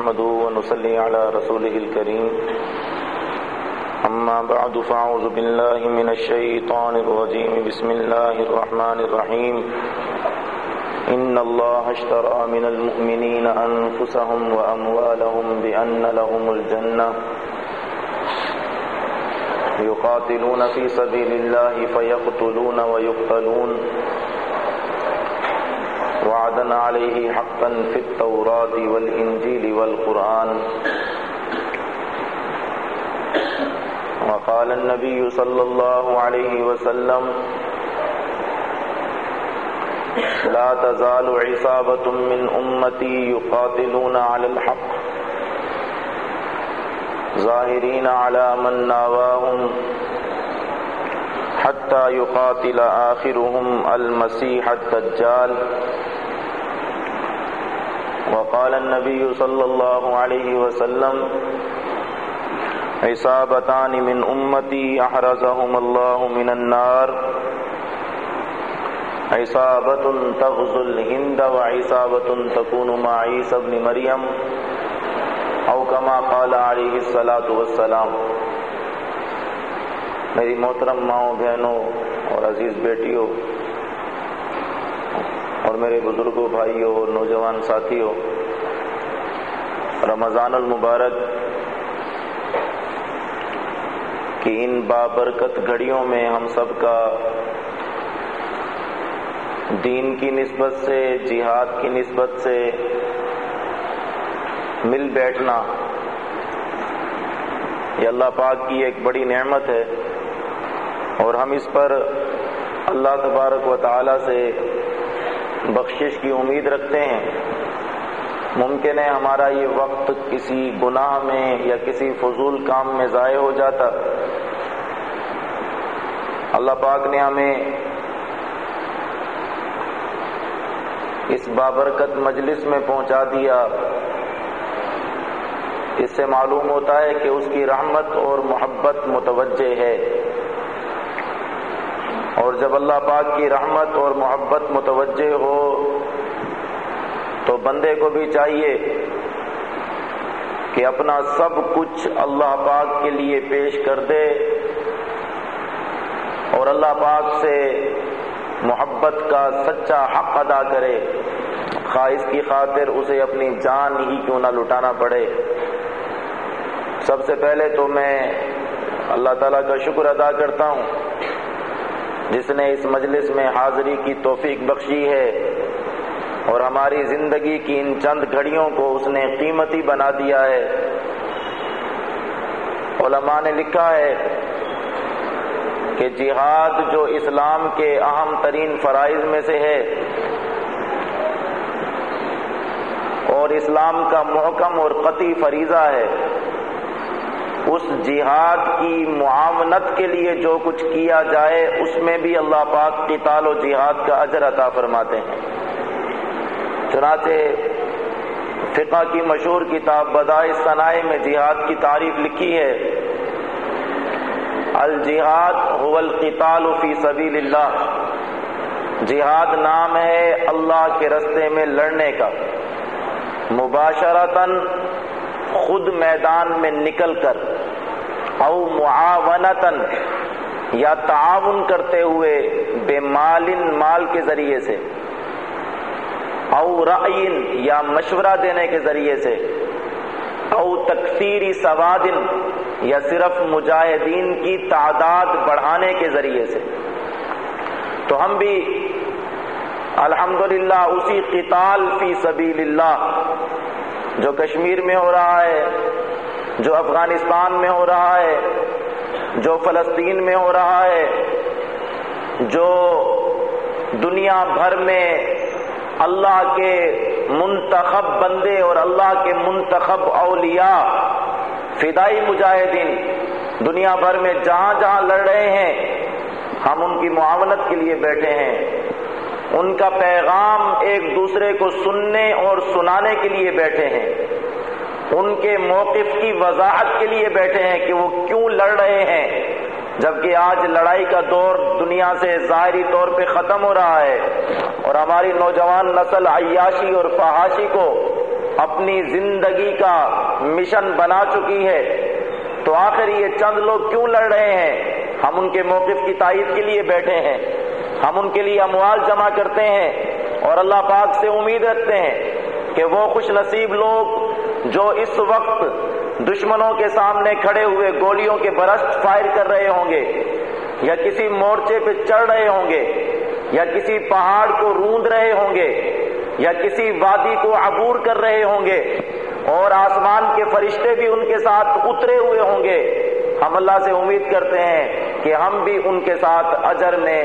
نحمده ونصلي على رسوله الكريم. أما بعد، فأعوذ بالله من الشيطان الرجيم. بسم الله الرحمن الرحيم. إن الله اشترى من المؤمنين أنفسهم وأموالهم بأن لهم الجنة. يقاتلون في سبيل الله فيقتلون ويقتلون. ويقتلون وعدا عليه حقا في التوراة والإنجيل والقرآن. وقال النبي صلى الله عليه وسلم، لا تزال عصابة من أمتي يقاتلون على الحق، ظاهرين على من ناواهم، حتى يقاتل آخرهم المسيح الدجال. وقال النبي صلى الله عليه وسلم، عصابتان من أمتي أحرزهم الله من النار. عصابة تغزو الهند وعصابة تكون مع عيسى بن مريم او کما قال علیہ السلاۃ والسلام. میری محترم ماؤں بہنوں اور عزیز بیٹیوں اور میرے بزرگوں، بھائیوں اور نوجوان ساتھیوں، رمضان المبارک کی ان بابرکت گھڑیوں میں ہم سب کا دین کی نسبت سے، جہاد کی نسبت سے مل بیٹھنا یہ اللہ پاک کی ایک بڑی نعمت ہے اور ہم اس پر اللہ تبارک و تعالی سے بخشش کی امید رکھتے ہیں۔ ممکن ہے ہمارا یہ وقت کسی گناہ میں یا کسی فضول کام میں ضائع ہو جاتا۔ اللہ پاک نے ہمیں اس بابرکت مجلس میں پہنچا دیا۔ اس سے معلوم ہوتا ہے کہ اس کی رحمت اور محبت متوجہ ہے۔ اور جب اللہ پاک کی رحمت اور محبت متوجہ ہو تو بندے کو بھی چاہیے کہ اپنا سب کچھ اللہ پاک کے لیے پیش کر دے اور اللہ پاک سے محبت کا سچا حق ادا کرے۔ خواہش کی خاطر اسے اپنی جان ہی کیوں نہ لٹانا پڑے۔ سب سے پہلے تو میں اللہ تعالیٰ کا شکر ادا کرتا ہوں۔ جس نے اس مجلس میں حاضری کی توفیق بخشی ہے اور ہماری زندگی کی ان چند گھڑیوں کو اس نے قیمتی بنا دیا ہے۔ علماء نے لکھا ہے کہ جہاد جو اسلام کے اہم ترین فرائض میں سے ہے اور اسلام کا محکم اور قطعی فریضہ ہے۔ اس جہاد کی معاونت کے لیے جو کچھ کیا جائے، اس میں بھی اللہ پاک قتال و جہاد کا اجر عطا فرماتے ہیں۔ چنانچہ فقہ کی مشہور کتاب بدائے ثنائے میں جہاد کی تعریف لکھی ہے۔ الجہاد هو القتال فی سبیل اللہ۔ جہاد نام ہے اللہ کے رستے میں لڑنے کا۔ مباشرتاً خود میدان میں نکل کر۔ او معاونتاً یا تعاون کرتے ہوئے بے مالن مال کے ذریعے سے او رعین یا مشورہ دینے کے ذریعے سے او تکثیری سوادن یا صرف مجاہدین کی تعداد بڑھانے کے ذریعے سے۔ تو ہم بھی الحمدللہ اسی قتال فی سبیل اللہ جو کشمیر میں ہو رہا ہے جو افغانستان میں ہو رہا ہے، جو فلسطین میں ہو رہا ہے، جو دنیا بھر میں اللہ کے منتخب بندے اور اللہ کے منتخب اولیاء، فدائی مجاہدین، دنیا بھر میں جہاں جہاں لڑ رہے ہیں، ہم ان کی معاونت کے لیے بیٹھے ہیں۔ ان کا پیغام ایک دوسرے کو سننے اور سنانے کے لیے بیٹھے ہیں۔ ان کے موقف کی وضاحت کے لیے بیٹھے ہیں کہ وہ کیوں لڑ رہے ہیں۔ جبکہ آج لڑائی کا دور دنیا سے ظاہری طور پہ ختم ہو رہا ہے اور ہماری نوجوان نسل عیاشی اور فحاشی کو اپنی زندگی کا مشن بنا چکی ہے۔ تو آخر یہ چند لوگ کیوں لڑ رہے ہیں؟ ہم ان کے موقف کی تائید کے لیے بیٹھے ہیں۔ ہم ان کے لیے اموال جمع کرتے ہیں اور اللہ پاک سے امید رکھتے ہیں۔ کہ وہ خوش نصیب لوگ جو اس وقت دشمنوں کے سامنے کھڑے ہوئے گولیوں کے برست فائر کر رہے ہوں گے، یا کسی مورچے پہ چڑھ رہے ہوں گے، یا کسی پہاڑ کو روند رہے ہوں گے، یا کسی وادی کو عبور کر رہے ہوں گے، اور آسمان کے فرشتے بھی ان کے ساتھ اترے ہوئے ہوں گے۔ ہم اللہ سے امید کرتے ہیں کہ ہم بھی ان کے ساتھ اجر میں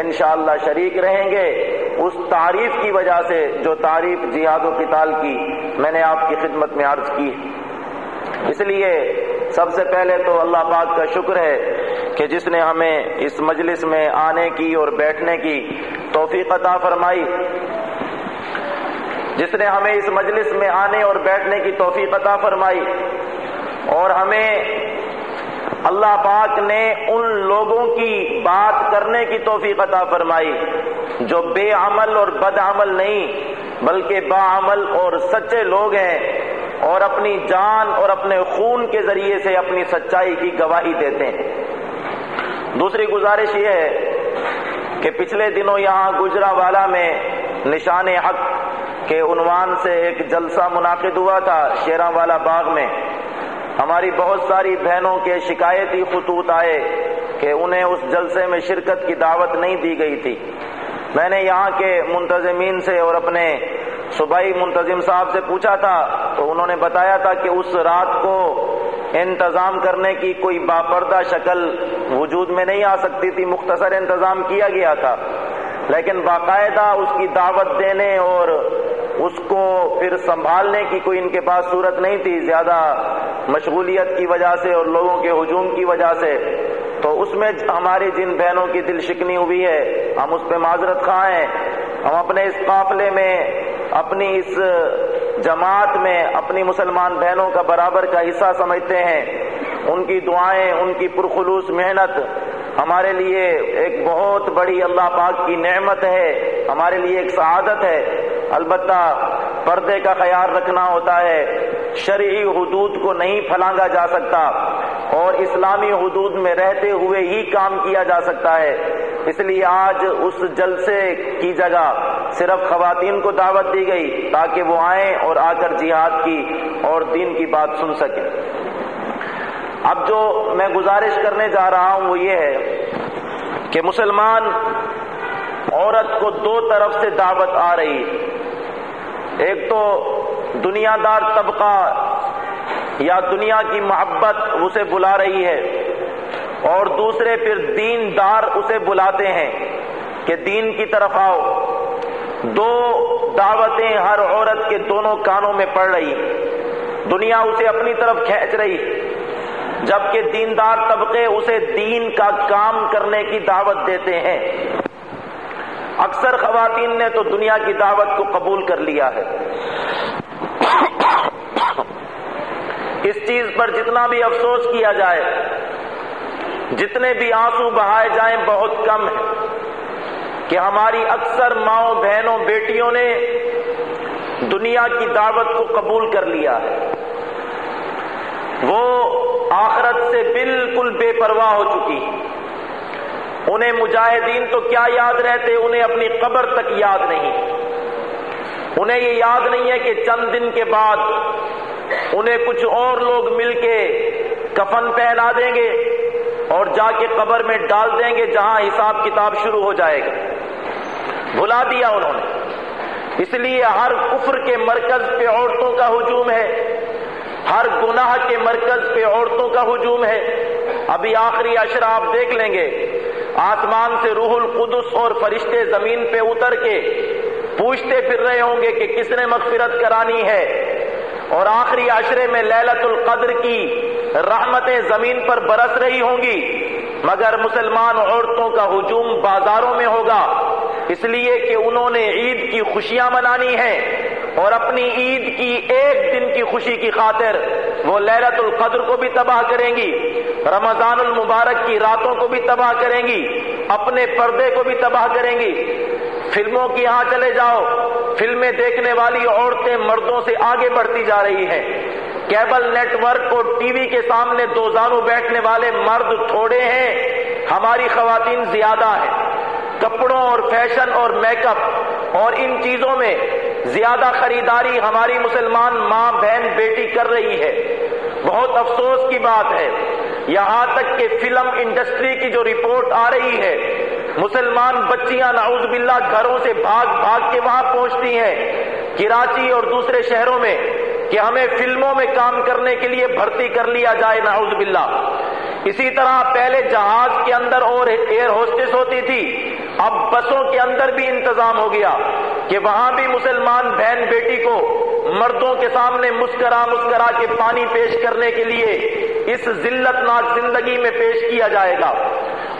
انشاءاللہ شریک رہیں گے۔ اس تعریف کی وجہ سے جو تعریف جہاد و قتال کی، میں نے آپ کی خدمت میں عرض کی۔ اس لیے سب سے پہلے تو اللہ پاک کا شکر ہے کہ جس نے ہمیں اس مجلس میں آنے کی اور بیٹھنے کی توفیق عطا فرمائی۔ جس نے ہمیں اس مجلس میں آنے اور بیٹھنے کی توفیق عطا فرمائی۔ اور ہمیں اللہ پاک نے ان لوگوں کی بات کرنے کی توفیق عطا فرمائی، جو بے عمل اور بد عمل نہیں، بلکہ با عمل اور سچے لوگ ہیں اور اپنی جان اور اپنے خون کے ذریعے سے اپنی سچائی کی گواہی دیتے ہیں۔ دوسری گزارش یہ ہے کہ پچھلے دنوں یہاں گجرا والا میں نشان حق کے عنوان سے ایک جلسہ منعقد ہوا تھا شیراں والا باغ میں۔ ہماری بہت ساری بہنوں کے شکایتی خطوط آئے کہ انہیں اس جلسے میں شرکت کی دعوت نہیں دی گئی تھی۔ میں نے یہاں کے منتظمین سے اور اپنے صوبائی منتظم صاحب سے پوچھا تھا، تو انہوں نے بتایا تھا کہ اس رات کو انتظام کرنے کی کوئی باپردہ شکل وجود میں نہیں آ سکتی تھی، مختصر انتظام کیا گیا تھا۔ لیکن باقاعدہ اس کی دعوت دینے اور اس کو پھر سنبھالنے کی کوئی ان کے پاس صورت نہیں تھی، زیادہ مشغولیت کی وجہ سے اور لوگوں کے ہجوم کی وجہ سے، تو اس میں ہماری جن بہنوں کی دل شکنی ہوئی ہے، ہم اس پہ معذرت خواہ ہیں۔ ہم اپنے اس قافلے میں، اپنی اس جماعت میں اپنی مسلمان بہنوں کا برابر کا حصہ سمجھتے ہیں۔ ان کی دعائیں، ان کی پرخلوص محنت ہمارے لیے ایک بہت بڑی اللہ پاک کی نعمت ہے، ہمارے لیے ایک سعادت ہے۔ البتہ پردے کا خیال رکھنا ہوتا ہے۔ شرعی حدود کو نہیں پھلانگا جا سکتا اور اسلامی حدود میں رہتے ہوئے ہی کام کیا جا سکتا ہے۔ اس لیے آج اس جلسے کی جگہ صرف خواتین کو دعوت دی گئی تاکہ وہ آئیں اور آ کر جہاد کی اور دین کی بات سن سکیں۔ اب جو میں گزارش کرنے جا رہا ہوں وہ یہ ہے کہ مسلمان عورت کو دو طرف سے دعوت آ رہی۔ ایک تو دنیا دار طبقہ یا دنیا کی محبت اسے بلا رہی ہے اور دوسرے پھر دین دار اسے بلاتے ہیں کہ دین کی طرف آؤ۔ دو دعوتیں ہر عورت کے دونوں کانوں میں پڑ رہی۔ دنیا اسے اپنی طرف کھینچ رہی۔ جبکہ دیندار طبقے اسے دین کا کام کرنے کی دعوت دیتے ہیں۔ اکثر خواتین نے تو دنیا کی دعوت کو قبول کر لیا ہے۔ اس چیز پر جتنا بھی افسوس کیا جائے، جتنے بھی آنسو بہائے جائیں، بہت کم ہے۔ کہ ہماری اکثر ماؤں بہنوں، بیٹیوں نے دنیا کی دعوت کو قبول کر لیا ہے۔ وہ آخرت سے بالکل بے پرواہ ہو چکی انہیں مجاہدین تو کیا یاد رہتے؟ انہیں اپنی قبر تک یاد نہیں۔ انہیں یہ یاد نہیں ہے کہ چند دن کے بعد انہیں کچھ اور لوگ مل کے کفن پہنا دیں گے اور جا کے قبر میں ڈال دیں گے جہاں حساب کتاب شروع ہو جائے گا۔ بھلا دیا انہوں نے۔ اس لیے ہر کفر کے مرکز پہ عورتوں کا ہجوم ہے۔ ہر گناہ کے مرکز پہ عورتوں کا ہجوم ہے۔ ابھی آخری اشرا آپ دیکھ لیں گے۔ آسمان سے روح القدس اور فرشتے زمین پہ اتر کے پوچھتے پھر رہے ہوں گے کہ کس نے مغفرت کرانی ہے؟ اور آخری عشرے میں للت القدر کی رحمتیں زمین پر برس رہی ہوں گی، مگر مسلمان عورتوں کا ہجوم بازاروں میں ہوگا۔ اس لیے کہ انہوں نے عید کی خوشیاں منانی ہیں، اور اپنی عید کی ایک دن کی خوشی کی خاطر وہ للت القدر کو بھی تباہ کریں گی، رمضان المبارک کی راتوں کو بھی تباہ کریں گی، اپنے پردے کو بھی تباہ کریں گی۔ فلموں کی یہاں چلے جاؤ۔ فلمیں دیکھنے والی عورتیں مردوں سے آگے بڑھتی جا رہی ہیں۔ کیبل نیٹ ورک اور ٹی وی کے سامنے دو زانو بیٹھنے والے مرد تھوڑے ہیں۔ ہماری خواتین زیادہ ہیں۔ کپڑوں اور فیشن اور میک اپ اور ان چیزوں میں زیادہ خریداری ہماری مسلمان ماں بہن بیٹی کر رہی ہے۔ بہت افسوس کی بات ہے۔ یہاں تک کہ فلم انڈسٹری کی جو رپورٹ آ رہی ہے مسلمان بچیاں نعوذ باللہ گھروں سے بھاگ بھاگ کے وہاں پہنچتی ہیں، کراچی اور دوسرے شہروں میں، کہ ہمیں فلموں میں کام کرنے کے لیے بھرتی کر لیا جائے نعوذ باللہ۔ اسی طرح پہلے جہاز کے اندر اور ایئر ہوسٹس ہوتی تھی، اب بسوں کے اندر بھی انتظام ہو گیا، کہ وہاں بھی مسلمان بہن بیٹی کو مردوں کے سامنے مسکرا مسکرا کے پانی پیش کرنے کے لیے اس ذلت ناک زندگی میں پیش کیا جائے گا۔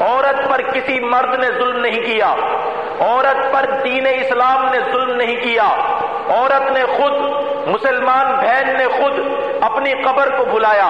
عورت پر کسی مرد نے ظلم نہیں کیا، عورت پر دین اسلام نے ظلم نہیں کیا، عورت نے خود، مسلمان بہن نے خود اپنی قبر کو بھلایا،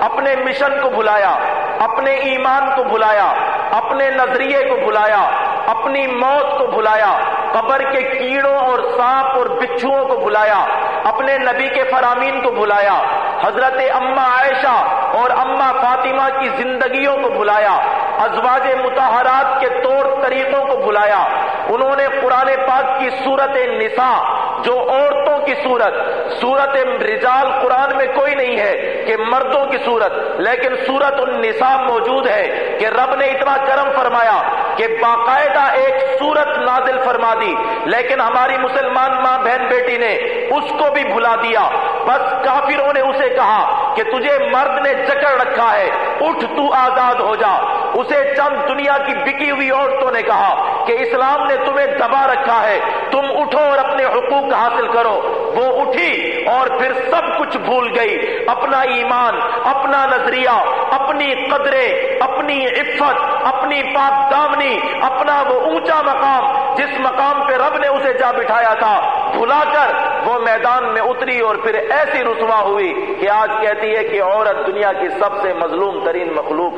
اپنے مشن کو بھلایا، اپنے ایمان کو بھلایا، اپنے نظریے کو بھلایا، اپنی موت کو بھلایا، قبر کے کیڑوں اور سانپ اور بچھوؤں کو بھلایا، اپنے نبی کے فرامین کو بھلایا، حضرت اما عائشہ اور اما فاطمہ کی زندگیوں کو بھلایا ازواج متحرات کے طور طریقوں کو بھلایا انہوں نے قرآن پاک کی صورت نساء، جو عورتوں کی صورت صورت رجال قرآن میں کوئی نہیں ہے کہ مردوں کی صورت، لیکن صورت النساء موجود ہے کہ رب نے اتنا کرم فرمایا کہ باقاعدہ ایک صورت نازل فرما دی۔ لیکن ہماری مسلمان ماں بہن بیٹی نے اس کو بھی بھلا دیا۔ بس کافروں نے اسے کہا کہ تجھے مرد نے جکڑ رکھا ہے، اٹھ تو آزاد ہو جا۔ اسے چند دنیا کی بکی ہوئی عورتوں نے کہا کہ اسلام نے تمہیں دبا رکھا ہے، تم اٹھو اور اپنے حقوق حاصل کرو۔ وہ اٹھی اور پھر سب کچھ بھول گئی۔ اپنا ایمان، اپنا نظریہ، اپنی قدریں اپنی عفت، اپنی پاک دامنی، اپنا وہ اونچا مقام جس مقام پہ رب نے اسے جا بٹھایا تھا۔ بھلا کر وہ میدان میں اتری اور پھر ایسی رسوا ہوئی کہ آج کہتی ہے کہ عورت دنیا کی سب سے مظلوم ترین مخلوق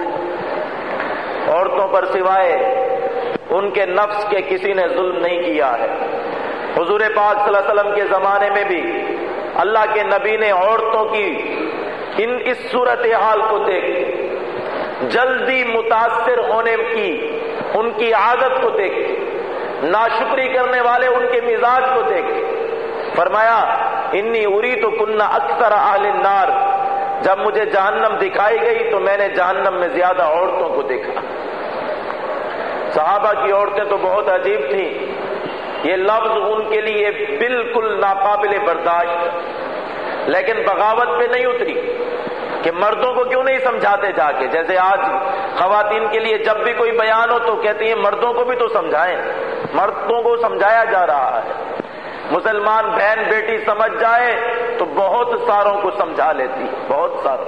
عورتوں پر سوائے ان کے نفس کے کسی نے ظلم نہیں کیا ہے۔ حضور پاک صلی اللہ علیہ وسلم کے زمانے میں بھی اللہ کے نبی نے عورتوں کی ان اس صورت حال کو دیکھ جلدی متاثر ہونے کی، ان کی عادت کو دیکھ ناشکری کرنے والے ان کے مزاج کو دیکھ فرمایا، انی اری تو کنہ اکثر اہل النار جب مجھے جہنم دکھائی گئی تو میں نے جہنم میں زیادہ عورتوں کو دیکھا۔ صحابہ کی عورتیں تو بہت عجیب تھیں۔ یہ لفظ ان کے لیے بالکل ناقابل برداشت، لیکن بغاوت پہ نہیں اتری کہ مردوں کو کیوں نہیں سمجھاتے جا کے۔ جیسے آج خواتین کے لیے جب بھی کوئی بیان ہو تو کہتی ہیں، مردوں کو بھی تو سمجھائیں۔ مردوں کو سمجھایا جا رہا ہے۔ مسلمان بہن بیٹی سمجھ جائے تو بہت ساروں کو سمجھا لیتی، بہت ساروں۔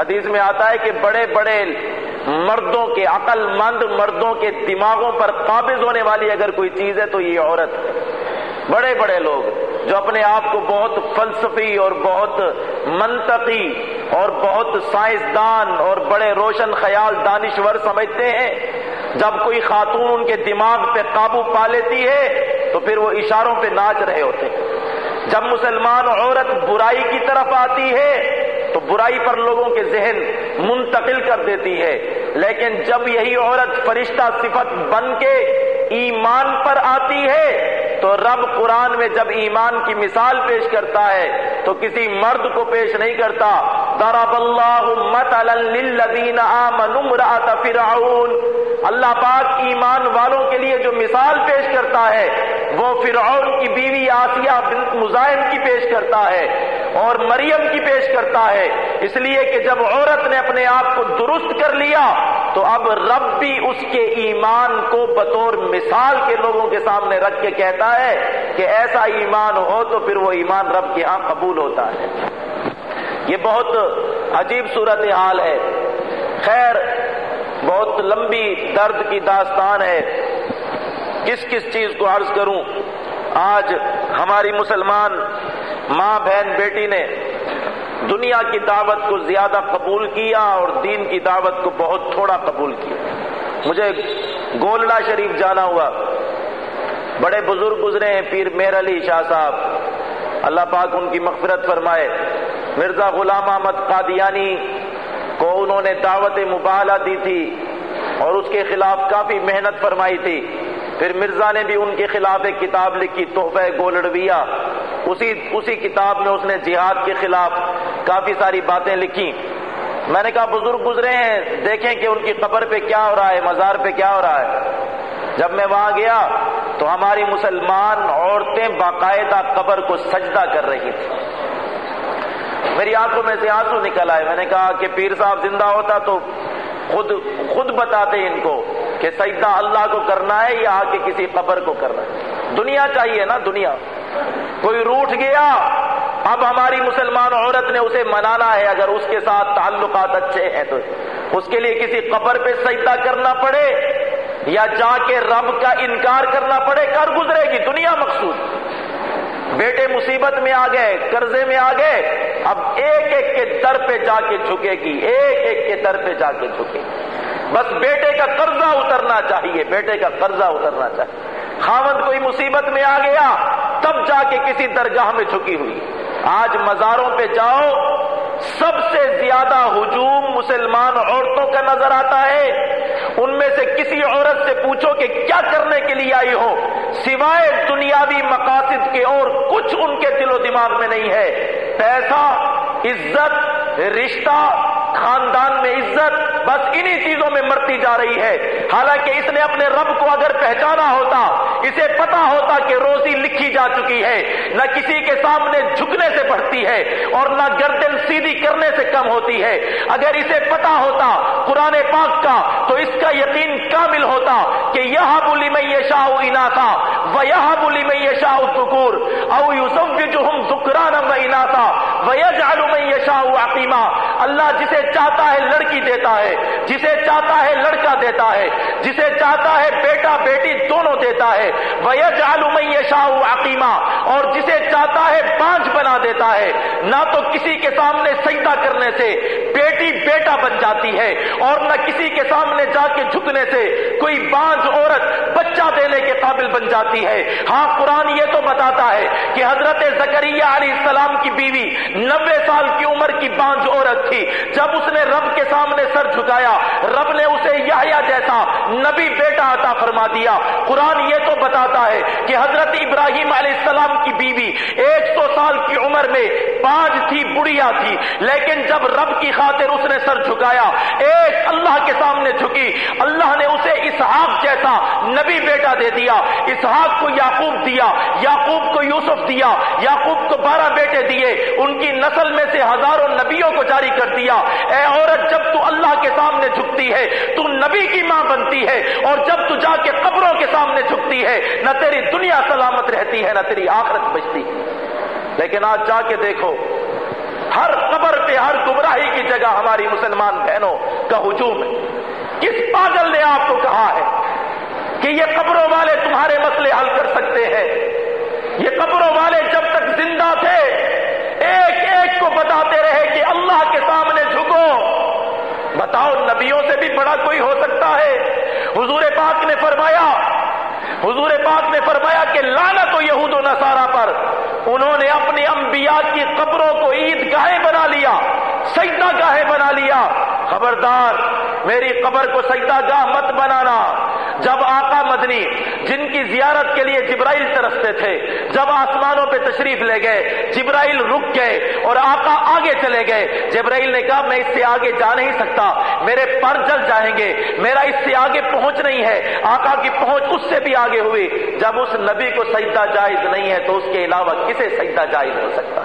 حدیث میں آتا ہے کہ بڑے بڑے مردوں کے، عقل مند مردوں کے دماغوں پر قابض ہونے والی اگر کوئی چیز ہے تو یہ عورت بڑے بڑے لوگ۔ جو اپنے آپ کو بہت فلسفی اور بہت منطقی اور بہت سائنسدان اور بڑے روشن خیال دانشور سمجھتے ہیں۔ جب کوئی خاتون ان کے دماغ پہ قابو پا لیتی ہے، تو پھر وہ اشاروں پہ ناچ رہے ہوتے جب مسلمان عورت برائی کی طرف آتی ہے، تو برائی پر لوگوں کے ذہن منتقل کر دیتی ہے۔ لیکن جب یہی عورت فرشتہ صفت بن کے ایمان پر آتی ہے تو رب قرآن میں جب ایمان کی مثال پیش کرتا ہے، تو کسی مرد کو پیش نہیں کرتا۔ ضرب اللہ مثلا للذین آمنوا امرأت فرعون۔ اللہ پاک ایمان والوں کے لیے جو مثال پیش کرتا ہے، وہ فرعون کی بیوی آسیہ بنت مزاحم کی پیش کرتا ہے اور مریم کی پیش کرتا ہے۔ اس لیے کہ جب عورت نے اپنے آپ کو درست کر لیا تو اب رب بھی اس کے ایمان کو بطور مثال کے لوگوں کے سامنے رکھ کے کہتا ہے کہ ایسا ایمان ہو تو پھر وہ ایمان رب کے ہاں قبول ہوتا ہے۔ یہ بہت عجیب صورت حال ہے۔ خیر، بہت لمبی درد کی داستان ہے۔ کس کس چیز کو عرض کروں؟ آج ہماری مسلمان ماں بہن بیٹی نے دنیا کی دعوت کو زیادہ قبول کیا اور دین کی دعوت کو بہت تھوڑا قبول کیا۔ مجھے گولڈا شریف جانا ہوا۔ بڑے بزرگ گزرے ہیں، پیر میر علی شاہ صاحب۔ اللہ پاک ان کی مغفرت فرمائے۔ مرزا غلام احمد قادیانی کو انہوں نے دعوت مبالہ دی تھی اور اس کے خلاف کافی محنت فرمائی تھی۔ پھر مرزا نے بھی ان کے خلاف ایک کتاب لکھی، تحفہ گولڑویا اسی اسی کتاب میں اس نے جہاد کے خلاف کافی ساری باتیں لکھی میں نے کہا، بزرگ گزرے ہیں، دیکھیں کہ ان کی قبر پہ کیا ہو رہا ہے، مزار پہ کیا ہو رہا ہے۔ جب میں وہاں گیا تو ہماری مسلمان عورتیں باقاعدہ قبر کو سجدہ کر رہی تھی میری آنکھوں میں سے آنسو نکل آئے۔ میں نے کہا کہ پیر صاحب زندہ ہوتا تو خود خود بتاتے ان کو کہ سجدہ اللہ کو کرنا ہے یا آ کے کسی قبر کو کرنا ہے۔ دنیا چاہیے نا، دنیا۔ کوئی روٹ گیا، اب ہماری مسلمان عورت نے اسے منانا ہے، اگر اس کے ساتھ تعلقات اچھے ہیں تو اس کے لیے کسی قبر پہ سجدہ کرنا پڑے یا جا کے رب کا انکار کرنا پڑے، کر گزرے گی، دنیا مقصود۔ بیٹے مصیبت میں آ گئے، قرضے میں آ گئے، اب ایک ایک کے در پہ جا کے جھکے گی، ایک ایک کے در پہ جا کے جھکے گی۔ بس بیٹے کا قرضہ اترنا چاہیے، بیٹے کا قرضہ اترنا چاہیے۔ خامد کوئی مصیبت میں آ گیا تب جا کے کسی درگاہ میں جھکی ہوئی۔ آج مزاروں پہ جاؤ، سب سے زیادہ ہجوم مسلمان عورتوں کا نظر آتا ہے۔ ان میں سے کسی عورت سے پوچھو کہ کیا کرنے کے لیے آئی ہو۔ سوائے دنیاوی مقاصد کے اور کچھ ان کے دل و دماغ میں نہیں ہے۔ پیسہ، عزت، رشتہ خاندان میں عزت بس انہی چیزوں میں مرتی جا رہی ہے۔ حالانکہ اس نے اپنے رب کو اگر پہچانا ہوتا، اسے پتا ہوتا کہ روزی لکھی جا چکی ہے۔ نہ کسی کے سامنے جھکنے سے بڑھتی ہے اور نہ گردن سیدھی کرنے سے کم ہوتی ہے۔ اگر اسے پتا ہوتا قرآن پاک کا، تو اس کا یقین کامل ہوتا کہ یہ بولی میں یہ شاہ انا تھا وہ یہ بولی میں یہ شاہ او یوسف جو ہم زکران انا تھا وہ میں یہ اللہ جسے چاہتا ہے لڑکی دیتا ہے، جسے چاہتا ہے لڑکا دیتا ہے، جسے چاہتا ہے بیٹا بیٹی دونوں دیتا ہے۔ ویج علوم شاہ عقیمہ اور جسے چاہتا ہے بانج بنا دیتا ہے۔ نہ تو کسی کے سامنے سجدہ کرنے سے بیٹی بیٹا بن جاتی ہے، اور نہ کسی کے سامنے جا کے جھکنے سے کوئی بانج عورت بچہ دینے کے قابل بن جاتی ہے۔ ہاں قرآن یہ تو بتاتا ہے کہ حضرت زکریہ علیہ السلام کی بیوی نبے سال کی عمر کی بانج عورت تھی۔ جب اس نے رب کے سامنے سر جھکایا، رب نے اسے یا جیسا نبی بیٹا عطا فرما دیا۔ قرآن یہ تو بتاتا ہے کہ حضرت ابراہیم علیہ السلام کی بیوی ایک سو سال کی عمر میں پانچ تھی، بڑھیا تھی۔ لیکن جب رب کی خاطر اس نے سر جھکایا، ایک اللہ کے سامنے جھکی، اللہ نے اسے اسحاق جیسا نبی بیٹا دے دیا۔ اسحاق کو یعقوب دیا، یعقوب کو یوسف دیا، یعقوب کو بارہ بیٹے دیے۔ ان کی نسل میں سے ہزاروں نبیوں کو جاری کر دیا۔ اے عورت، جب تو اللہ کے سامنے جھکتی ہے، تو نبی کی ماں بنتی ہے۔ اور جب تو جا کے قبروں کے سامنے جھکتی ہے، نہ تیری دنیا سلامت رہتی ہے، نہ تیری آخرت بچتی۔ لیکن آج جا کے دیکھو، ہر قبر پہ، ہر گمراہی کی جگہ ہماری مسلمان بہنوں کا ہجوم ہے۔ کس پاگل نے آپ کو کہا ہے کہ یہ قبروں والے تمہارے مسئلے حل کر سکتے ہیں؟ یہ قبروں والے جب تک زندہ تھے ایک ایک کو بتاتے رہے کہ اللہ کے سامنے جھکو۔ بتاؤ، نبیوں سے بھی بڑا کوئی ہو سکتا ہے؟ حضور پاک نے فرمایا، حضور پاک نے فرمایا کہ لانا تو یہود و نصارہ پر۔ انہوں نے اپنی انبیاء کی قبروں کو عید گاہیں بنا لیا، سجدہ گاہیں بنا لیا۔ خبردار، میری قبر کو سجدہ گاہ مت بنانا۔ جب آقا مدنی جن کی زیارت کے لیے جبرائیل ترستے تھے، جب آسمانوں پہ تشریف لے گئے، جبرائیل رک گئے اور آقا آگے چلے گئے۔ جبرائیل نے کہا، میں اس سے آگے جا نہیں سکتا، میرے پر جل جائیں گے، میرا اس سے آگے پہنچ نہیں ہے۔ آقا کی پہنچ اس سے بھی آگے ہوئی۔ جب اس نبی کو سجدہ جائز نہیں ہے تو اس کے علاوہ کسے سجدہ جائز ہو سکتا؟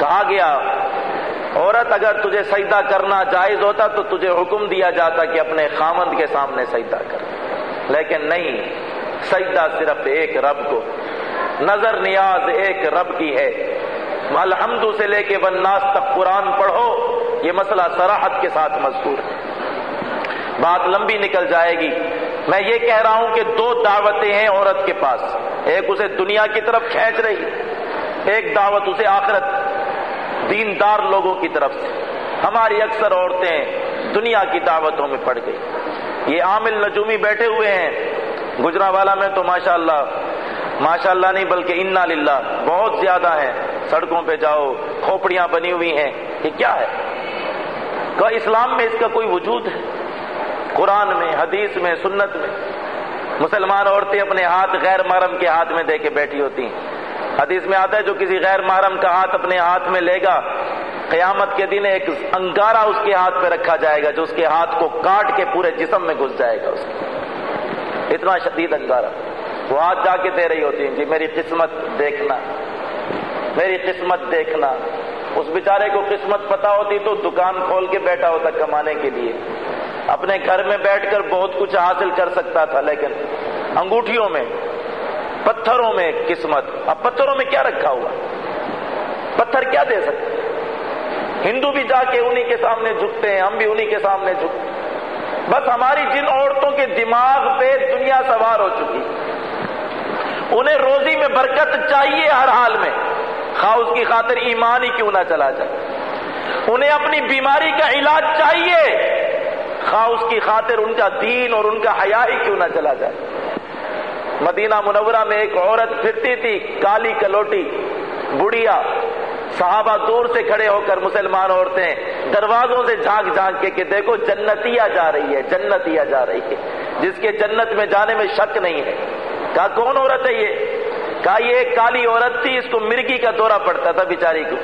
کہا گیا عورت اگر تجھے سجدہ کرنا جائز ہوتا تو تجھے حکم دیا جاتا کہ اپنے خامند کے سامنے سجدہ کر۔ لیکن نہیں، سجدہ صرف ایک رب کو۔ نظر نیاز ایک رب کی ہے۔ الحمد سے لے کے وناس تک قرآن پڑھو، یہ مسئلہ سراحت کے ساتھ مذکور ہے۔ بات لمبی نکل جائے گی۔ میں یہ کہہ رہا ہوں کہ دو دعوتیں ہیں عورت کے پاس۔ ایک اسے دنیا کی طرف کھینچ رہی، ایک دعوت اسے آخرت دیندار لوگوں کی طرف سے۔ ہماری اکثر عورتیں دنیا کی دعوتوں میں پڑ گئی۔ یہ عامل نجومی بیٹھے ہوئے ہیں۔ گجرا والا میں تو ماشاء اللہ ماشاء اللہ نہیں بلکہ انا للہ، بہت زیادہ ہیں۔ سڑکوں پہ جاؤ، کھوپڑیاں بنی ہوئی ہیں۔ یہ کیا ہے؟ کہ اسلام میں اس کا کوئی وجود ہے؟ قرآن میں، حدیث میں، سنت میں۔ مسلمان عورتیں اپنے ہاتھ غیر محرم کے ہاتھ میں دے کے بیٹھی ہوتی ہیں۔ حدیث میں آتا ہے، جو کسی غیر محرم کا ہاتھ اپنے ہاتھ میں لے گا، قیامت کے دن ایک انگارہ اس کے ہاتھ پہ رکھا جائے گا، جو اس کے ہاتھ کو کاٹ کے پورے جسم میں گھس جائے گا اس اتنا شدید انگارہ۔ وہ ہاتھ جا کے دے رہی ہوتی ہیں جی میری قسمت دیکھنا۔ میری قسمت دیکھنا۔ اس بیچارے کو قسمت پتا ہوتی تو دکان کھول کے بیٹھا ہوتا کمانے کے لیے۔ اپنے گھر میں بیٹھ کر بہت کچھ حاصل کر سکتا تھا، لیکن انگوٹھیوں میں پتھروں میں قسمت۔ اب پتھروں میں کیا رکھا ہوا؟ پتھر کیا دے سکتے؟ ہندو بھی جا کے انہی کے سامنے جھکتے ہیں، ہم بھی انہی کے سامنے جھکتے بس ہماری جن عورتوں کے دماغ پہ دنیا سوار ہو چکی۔ انہیں روزی میں برکت چاہیے ہر حال میں۔ خواہ اس کی خاطر ایمان ہی کیوں نہ چلا جائے۔ انہیں اپنی بیماری کا علاج چاہیے۔ خواہ اس کی خاطر ان کا دین اور ان کا حیا ہی کیوں نہ چلا جائے۔ مدینہ منورہ میں ایک عورت پھرتی تھی، کالی کلوٹی، بڑھیا۔ صحابہ دور سے کھڑے ہو کر مسلمان عورتیں دروازوں سے جھانک جھانک کے کہ دیکھو جنتیا جا رہی ہے جنتیا جا رہی ہے۔ جس کے جنت میں جانے میں شک نہیں ہے۔ کہا، کون عورت ہے یہ؟ کہا، یہ ایک کالی عورت تھی، اس کو مرگی کا دورہ پڑتا تھا بیچاری کو۔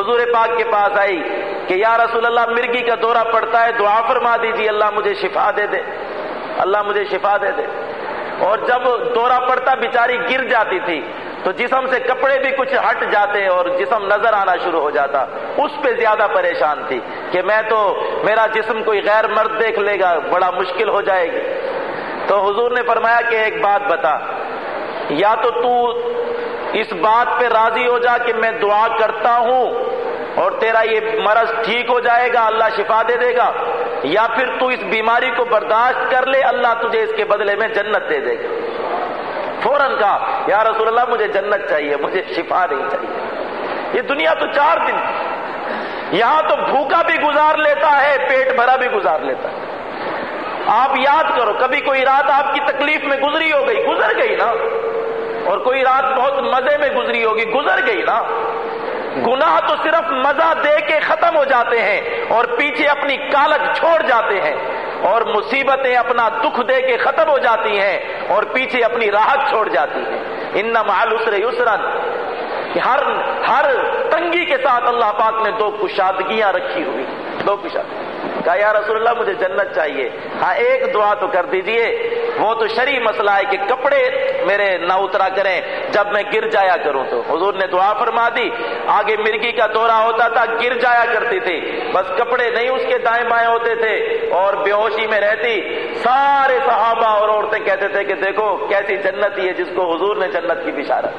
حضور پاک کے پاس آئی کہ، یا رسول اللہ، مرگی کا دورہ پڑتا ہے، دعا فرما دیجیے اللہ مجھے شفا دے دے۔ اللہ مجھے شفا دے دے۔ اور جب دورہ پڑتا بیچاری گر جاتی تھی، تو جسم سے کپڑے بھی کچھ ہٹ جاتے اور جسم نظر آنا شروع ہو جاتا۔ اس پہ زیادہ پریشان تھی کہ میں تو، میرا جسم کوئی غیر مرد دیکھ لے گا، بڑا مشکل ہو جائے گی۔ تو حضور نے فرمایا کہ ایک بات بتا، یا تو تو اس بات پہ راضی ہو جا کہ میں دعا کرتا ہوں اور تیرا یہ مرض ٹھیک ہو جائے گا، اللہ شفا دے دے گا، یا پھر تو اس بیماری کو برداشت کر لے، اللہ تجھے اس کے بدلے میں جنت دے دے گا۔ فوراً کہا، یا رسول اللہ، مجھے جنت چاہیے، مجھے شفا نہیں چاہیے۔ یہ دنیا تو چار دن یہاں تو بھوکا بھی گزار لیتا ہے، پیٹ بھرا بھی گزار لیتا ہے۔ آپ یاد کرو، کبھی کوئی رات آپ کی تکلیف میں گزری ہو گئی، گزر گئی نا؟ اور کوئی رات بہت مزے میں گزری ہوگی، گزر گئی نا؟ گناہ تو صرف مزہ دے کے ختم ہو جاتے ہیں اور پیچھے اپنی کالک چھوڑ جاتے ہیں۔ اور مصیبتیں اپنا دکھ دے کے ختم ہو جاتی ہیں اور پیچھے اپنی راحت چھوڑ جاتی ہیں۔ ان مال اسر یسرن۔ ہر ہر تنگی کے ساتھ اللہ پاک نے دو کشادگیاں رکھی ہوئی۔ دو کشادگیاں کہا، یا رسول اللہ، مجھے جنت چاہیے۔ ہاں ایک دعا تو کر دیجیے۔ وہ تو شرع مسئلہ ہے کہ کپڑے میرے نہ اترا کریں۔ جب میں گر جایا کروں تو۔ حضور نے دعا فرما دی۔ آگے مرگی کا دورہ ہوتا تھا، گر جایا کرتی تھی۔ بس کپڑے نہیں، اس کے دائیں بائیں ہوتے تھے اور بے ہوشی میں رہتی۔ سارے صحابہ اور عورتیں کہتے تھے کہ دیکھو، کیسی جنت ہی ہے، جس کو حضور نے جنت کی بشارت۔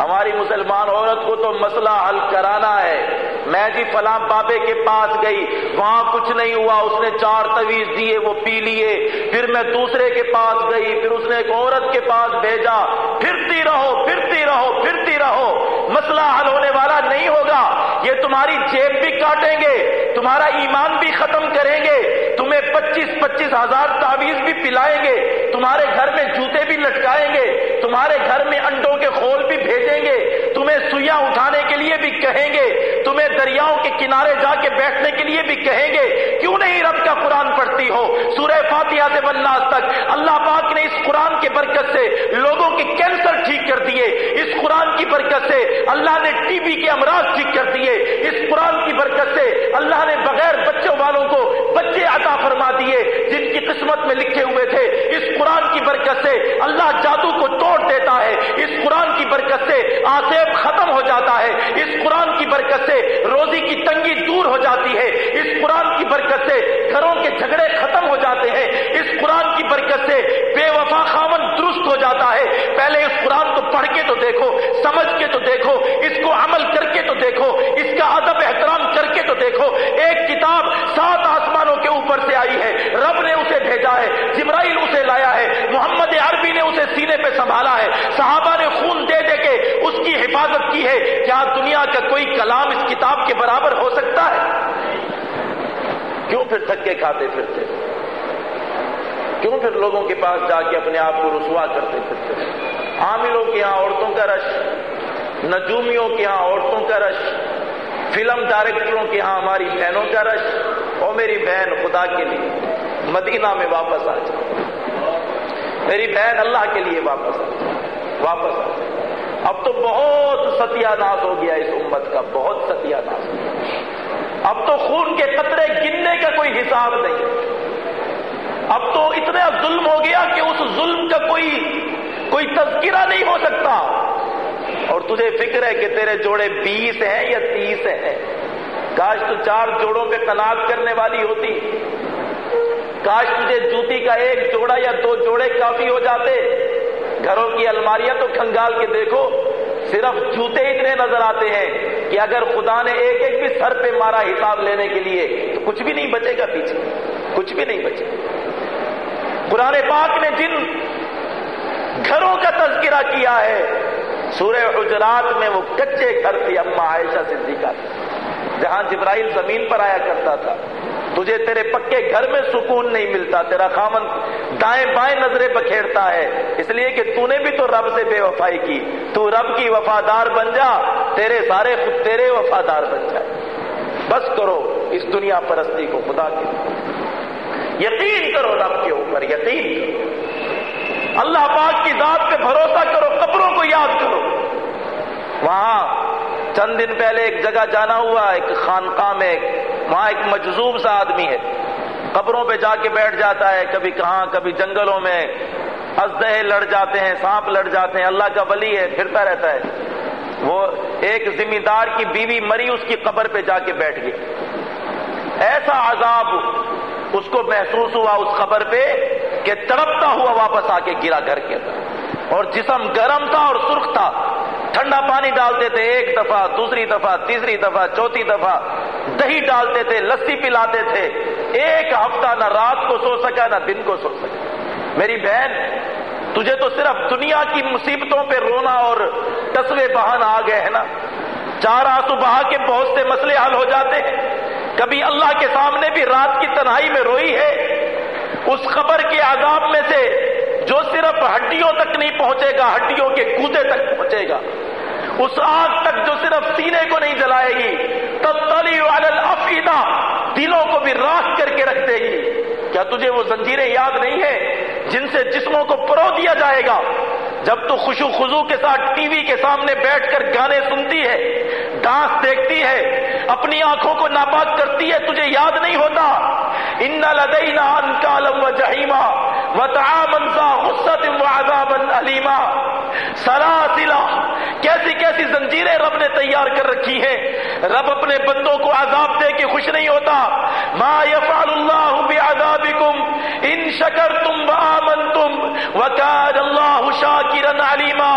ہماری مسلمان عورت کو تو مسئلہ حل کرانا ہے۔ میں جی فلاں بابے کے پاس گئی، وہاں کچھ نہیں ہوا، اس نے چار تویز دیے، وہ پی لیے، پھر میں دوسرے کے پاس گئی، پھر اس نے ایک عورت کے پاس بھیجا، پھرتی رہو پھرتی رہو پھرتی رہو، مسئلہ حل ہونے والا نہیں ہوگا، یہ تمہاری جیب بھی کاٹیں گے، تمہارا ایمان بھی ختم کریں گے، تمہیں پچیس پچیس ہزار تعویذ بھی پلائیں گے، تمہارے گھر میں جوتے بھی لٹکائیں گے، تمہارے گھر میں انڈوں کے خول بھی بھیجیں گے تمہیں سوئیاں اٹھانے کے لیے بھی کہیں گے، تمہیں دریاؤں کے کنارے جا کے بیٹھنے کے لیے بھی کہیں گے۔ کیوں نہیں رب کا قرآن پڑھتی ہو؟ سورہ فاتحہ سے بنناس تک اللہ پاک نے اس قرآن کے برکت سے لوگوں کے کینسر ٹھیک کر دیے۔ اس قرآن کی برکت سے اللہ نے ٹی بی کے امراض ٹھیک کر دیے۔ اس قرآن کی برکت سے اللہ نے بغیر بچوں والوں کو بچے عطا فرما دیے، جن کی قسمت میں لکھے ہوئے تھے۔ اس قرآن کی برکت سے اللہ جادو کو توڑ دیتا ہے۔ اس قرآن کی برکت سے آسیب ختم ہو جاتا ہے۔ اس قرآن کی برکت سے روزی کی تنگی دور ہو جاتی ہے۔ اس قرآن کی برکت سے گھروں کے جھگڑے ختم ہو جاتے ہیں۔ اس قرآن کی برکت سے بے وفا خامن درست ہو جاتا ہے۔ پہلے اس قرآن کو پڑھ کے تو دیکھو، سمجھ کے تو دیکھو، اس کو عمل کر کے تو دیکھو، اس کا ادب احترام کر کے تو دیکھو۔ ایک کتاب سات آسمانوں کے اوپر سے آئی ہے۔ رب نے اسے بھیجا ہے، جبرائیل اسے لایا ہے۔ محمد عربی نے اسے سینے پہ سنبھالا ہے۔ صحابہ نے خون دے دے کے اس کی حفاظت کی ہے کیا دنیا کا کوئی کلام اس کتاب کے برابر ہو سکتا ہے؟ کیوں پھر تھکے کھاتے پھرتے؟ کیوں پھر لوگوں کے پاس جا کے اپنے آپ کو رسوا کرتے پھرتے؟ عاملوں کے ہاں عورتوں کا رش، نجومیوں کے ہاں عورتوں کا رش، فلم ڈائریکٹروں کے ہاں ہماری بہنوں کا رش۔ اور میری بہن، خدا کے لیے مدینہ میں واپس آ جائے میری بہن اللہ کے لیے واپس آ جائے واپس آ جائے اب تو بہت ستیہ ناش ہو گیا اس امت کا، بہت ستیہ ناش ہو گیا اب تو خون کے قطرے گننے کا کوئی حساب نہیں۔ اب تو اتنا ظلم ہو گیا کہ اس ظلم کا کوئی کوئی تذکرہ نہیں ہو سکتا۔ اور تجھے فکر ہے کہ تیرے جوڑے بیس ہیں یا تیس ہیں؟ کاش تو چار جوڑوں پہ قناعت کرنے والی ہوتی۔ کاش تجھے جوتی کا ایک جوڑا یا دو جوڑے کافی ہو جاتے۔ گھروں کی الماریاں تو کھنگال کے دیکھو، صرف جوتے اتنے نظر آتے ہیں کہ اگر خدا نے ایک ایک بھی سر پہ مارا حساب لینے کے لیے، تو کچھ بھی نہیں بچے گا پیچھے۔ کچھ بھی نہیں بچے۔ قرآن پاک نے جن گھروں کا تذکرہ کیا ہے، سورہ حجرات میں وہ کچے گھر تھی اما عائشہ صدیقہ جہاں جبرائیل زمین پر آیا کرتا تھا۔ تجھے تیرے پکے گھر میں سکون نہیں ملتا، تیرا خامن دائیں بائیں نظریں بکھیرتا ہے۔ اس لیے کہ تو نے بھی تو رب سے بے وفائی کی۔ تو رب کی وفادار بن جا، تیرے سارے خود تیرے وفادار بن جائے۔ بس کرو اس دنیا پرستی کو خدا کی یقین کرو رب کے اوپر، یقین کرو۔ اللہ پاک کی ذات پہ بھروسہ کرو، قبروں کو یاد کرو۔ وہاں چند دن پہلے ایک جگہ جانا ہوا، ایک خانقاہ میں، وہاں ایک مجذوب سا آدمی ہے۔ قبروں پہ جا کے بیٹھ جاتا ہے، کبھی کہاں، کبھی جنگلوں میں۔ ازدہ لڑ جاتے ہیں، سانپ لڑ جاتے ہیں۔ اللہ کا ولی ہے، پھرتا رہتا ہے۔ وہ ایک ذمہ دار کی بیوی مری، اس کی قبر پہ جا کے بیٹھ گئی۔ ایسا عذاب اس کو محسوس ہوا اس خبر پہ کہ تڑپتا ہوا واپس آ کے گرا گھر کے اندر۔ اور جسم گرم تھا اور سرخ تھا۔ ٹھنڈا پانی ڈالتے تھے ایک دفعہ، دوسری دفعہ، تیسری دفعہ، چوتھی دفعہ، دہی ڈالتے تھے، لسی پلاتے تھے۔ ایک ہفتہ نہ رات کو سو سکا، نہ دن کو سو سکا۔ میری بہن، تجھے تو صرف دنیا کی مصیبتوں پہ رونا اور ٹسوے بہان آ گئے ہیں نا؟ چار آنسو بہا کے بہت سے مسئلے حل ہو جاتے ہیں۔ کبھی اللہ کے سامنے بھی رات کی تنہائی میں روئی ہے۔ اس خبر کے عذاب میں سے ہڈیوں تک نہیں پہنچے گا، ہڈیوں کے کودے تک پہنچے گا۔ اس آگ تک جو صرف سینے کو نہیں جلائے گی تب تلی الفیدہ دلوں کو بھی راک کر کے رکھ دے گی۔ کیا تجھے وہ زنجیریں یاد نہیں ہے جن سے جسموں کو پرو دیا جائے گا؟ جب تو خوشو خزو کے ساتھ ٹی وی کے سامنے بیٹھ کر گانے سنتی ہے، ڈانس دیکھتی ہے، اپنی آنکھوں کو ناپاک کرتی ہے، تجھے یاد نہیں ہوتا؟ ان لدینا انکالم و جہیما و تعامنسا غصت و علیما سلاسلہ کیسی کیسی زنجیریں رب نے تیار کر رکھی ہیں۔ رب اپنے بندوں کو عذاب دے کے خوش نہیں ہوتا۔ ما یفعل اللہ بعذابکم ان شکرتم و آمنتم وکان اللہ شاکرا علیما۔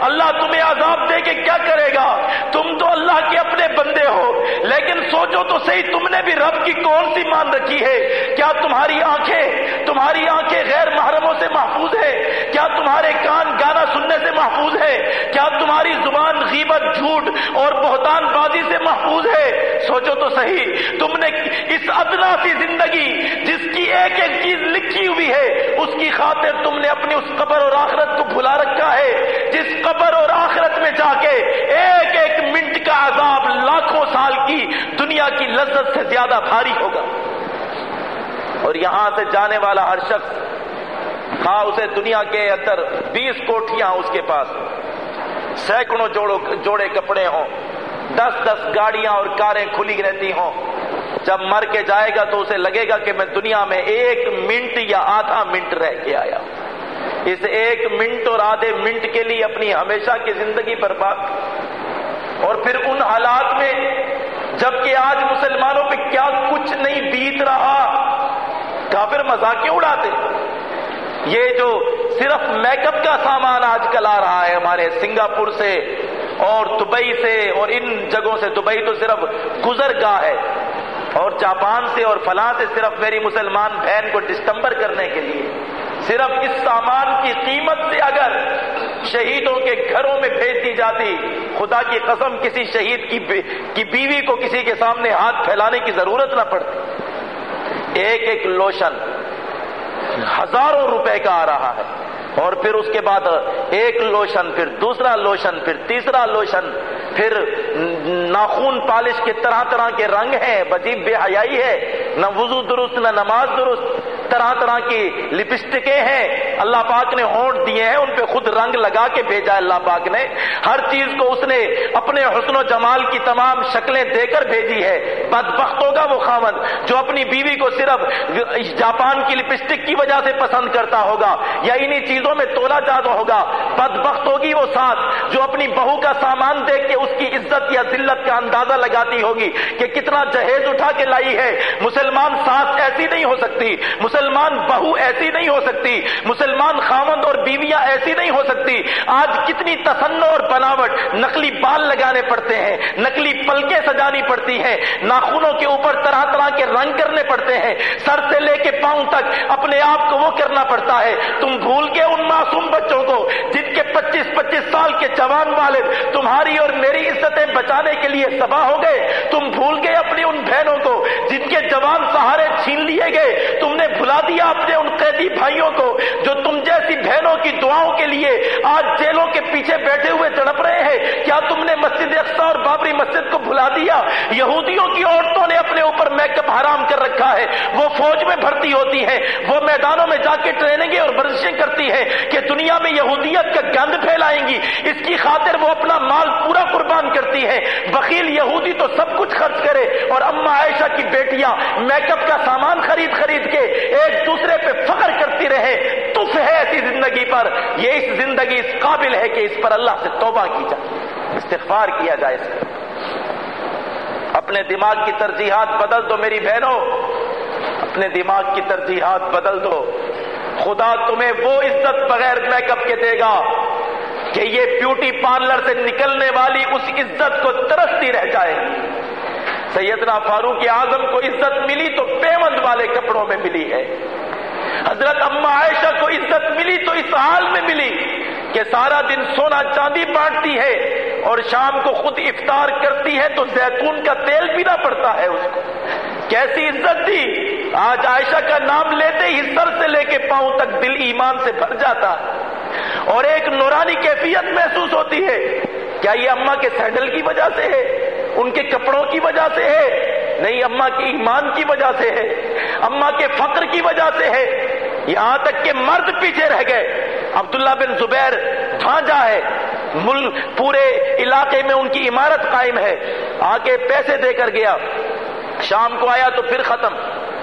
اللہ تمہیں عذاب دے کے کیا کرے گا؟ تم تو اللہ کے اپنے بندے ہو، لیکن سوچو تو صحیح، تم نے بھی رب کی کون سی مان رکھی ہے؟ کیا تمہاری آنکھیں تمہاری آنکھیں غیر محرموں سے محفوظ ہے کیا تمہارے کان گانا سننے سے محفوظ ہے کیا تمہاری زبان غیبت، جھوٹ اور بہتان بازی سے محفوظ ہے؟ سوچو تو صحیح، تم نے اس ادنا سی زندگی جس کی ایک ایک چیز لکھی ہوئی ہے، اس کی خاطر تم نے اپنی اس قبر اور آخرت کو بھلا رکھا ہے، جس قبر اور آخرت میں جا کے ایک ایک منٹ کا عذاب لاکھوں سال کی دنیا کی لذت سے زیادہ بھاری ہوگا۔ اور یہاں سے جانے والا ہر شخص ہاں اسے دنیا کے اندر بیس کوٹیاں اس کے پاس سینکڑوں جوڑے کپڑے ہوں، دس دس گاڑیاں اور کاریں کھلی رہتی ہوں۔ جب مر کے جائے گا تو اسے لگے گا کہ میں دنیا میں ایک منٹ یا آدھا منٹ رہ کے آیا اس ایک منٹ اور آدھے منٹ کے لیے اپنی ہمیشہ کی زندگی برباد۔ اور پھر ان حالات میں جبکہ آج مسلمانوں پہ کیا کچھ نہیں بیت رہا، کافر مذاقیں اڑاتے؟ یہ جو صرف میک اپ کا سامان آج کل آ رہا ہے ہمارے سنگاپور سے اور دبئی سے، اور ان جگہوں سے، دبئی تو صرف گزر گاہ ہے۔ اور جاپان سے اور فلاں سے صرف میری مسلمان بہن کو ڈسٹمبر کرنے کے لیے۔ صرف اس سامان کی قیمت سے اگر شہیدوں کے گھروں میں بھیج دی جاتی، خدا کی قسم کسی شہید کی بیوی کو کسی کے سامنے ہاتھ پھیلانے کی ضرورت نہ پڑتی۔ ایک ایک لوشن ہزاروں روپے کا آ رہا ہے۔ اور پھر اس کے بعد ایک لوشن، پھر دوسرا لوشن، پھر تیسرا لوشن پھر ناخون پالش کے طرح طرح کے رنگ ہیں بجیب بے حیائی ہے، نہ وضو درست، نہ نماز درست طرح طرح کی لپسٹکیں ہیں۔ اللہ پاک نے ہونٹ دیے ہیں، ان پہ خود رنگ لگا کے بھیجا اللہ پاک نے۔ ہر چیز کو اس نے اپنے حسن و جمال کی تمام شکلیں دے کر بھیجی ہے۔ بدبخت ہوگا وہ خامد جو اپنی بیوی کو صرف جاپان کی لپسٹک کی وجہ سے پسند کرتا ہوگا یا انہی چیزوں میں تولا جاد ہوگا۔ بدبخت ہوگی وہ ساتھ جو اپنی بہو کا سامان دیکھ کے اس کی عزت یا ذلت کا اندازہ لگاتی ہوگی کہ کتنا جہیز اٹھا کے لائی ہے۔ مسلمان ساس ایسی نہیں ہو سکتی۔ مسلمان بہو ایسی نہیں ہو سکتی، مسلمان خامند اور بیویاں ایسی نہیں ہو سکتی۔ آج کتنی تسنو اور بناوٹ، نقلی بال لگانے پڑتے ہیں، نقلی پلکیں سجانی پڑتی ہیں، ناخنوں کے اوپر طرح طرح کے رنگ کرنے پڑتے ہیں۔ سر سے لے کے پاؤں تک اپنے آپ کو وہ کرنا پڑتا ہے۔ تم بھول کے ان معصوم بچوں کو، جن کے پچیس پچیس سال کے جوان والد تمہاری اور میری عزتیں بچانے کے لیے سبا ہو گئے۔ تم بھول گئے اپنی ان بہنوں کو، جن کے جوان سہارے چھین لیے گئے۔ تم نے بھلا دیا اپنے ان قیدی بھائیوں کو جو تم جیسی بہنوں کی دعاؤں کے لیے آج جیلوں کے پیچھے بیٹھے ہوئے تڑپ رہے ہیں، کیا تم نے مسجد اقسا اور بابری مسجد کو بھلا دیا؟ یہودیوں کی عورتوں نے اپنے اوپر میک اپ حرام کر رکھا ہے۔ وہ فوج میں بھرتی ہوتی ہے وہ میدانوں میں جا کے ٹریننگیں اور ورزشیں کرتی ہے کہ دنیا میں یہودیت کا گند پھیلائیں گی۔ اس کی خاطر وہ اپنا مال پورا قربان کرتی ہے وکیل یہودی تو سب کچھ خرچ کرے اور اما عائشہ کی بیٹیاں میک اپ کا سامان خرید خرید کے ایک دوسرے پہ فخر کرتی رہے تف ہے ایسی زندگی پر، یہ اس زندگی اس قابل ہے کہ اس پر اللہ سے توبہ کی جائے، استغفار کیا جائے۔ اس پر اپنے دماغ کی ترجیحات بدل دو میری بہنوں، اپنے دماغ کی ترجیحات بدل دو۔ خدا تمہیں وہ عزت بغیر میک اپ کے دے گا کہ یہ بیوٹی پارلر سے نکلنے والی اس عزت کو ترستی رہ جائے۔ گی سیدنا فاروق اعظم کو عزت ملی تو پیمند والے کپڑوں میں ملی ہے۔ حضرت اما عائشہ کو عزت ملی تو اس حال میں ملی کہ سارا دن سونا چاندی بانٹتی ہے اور شام کو خود افطار کرتی ہے تو زیتون کا تیل پینا پڑتا ہے اس کو۔ کیسی عزت تھی۔ آج عائشہ کا نام لیتے ہی سر سے لے کے پاؤں تک دل ایمان سے بھر جاتا۔ اور ایک نورانی کیفیت محسوس ہوتی ہے۔ کیا یہ اما کے سینڈل کی وجہ سے ہے؟ ان کے کپڑوں کی وجہ سے ہے، نہیں اما کے ایمان کی وجہ سے ہے، اما کے فقر کی وجہ سے ہے۔ یہاں تک کہ مرد پیچھے رہ گئے۔ عبداللہ بن زبیر بھانجا ہے۔ ملک پورے علاقے میں ان کی عمارت قائم ہے۔ آ کے پیسے دے کر گیا۔ شام کو آیا تو پھر ختم۔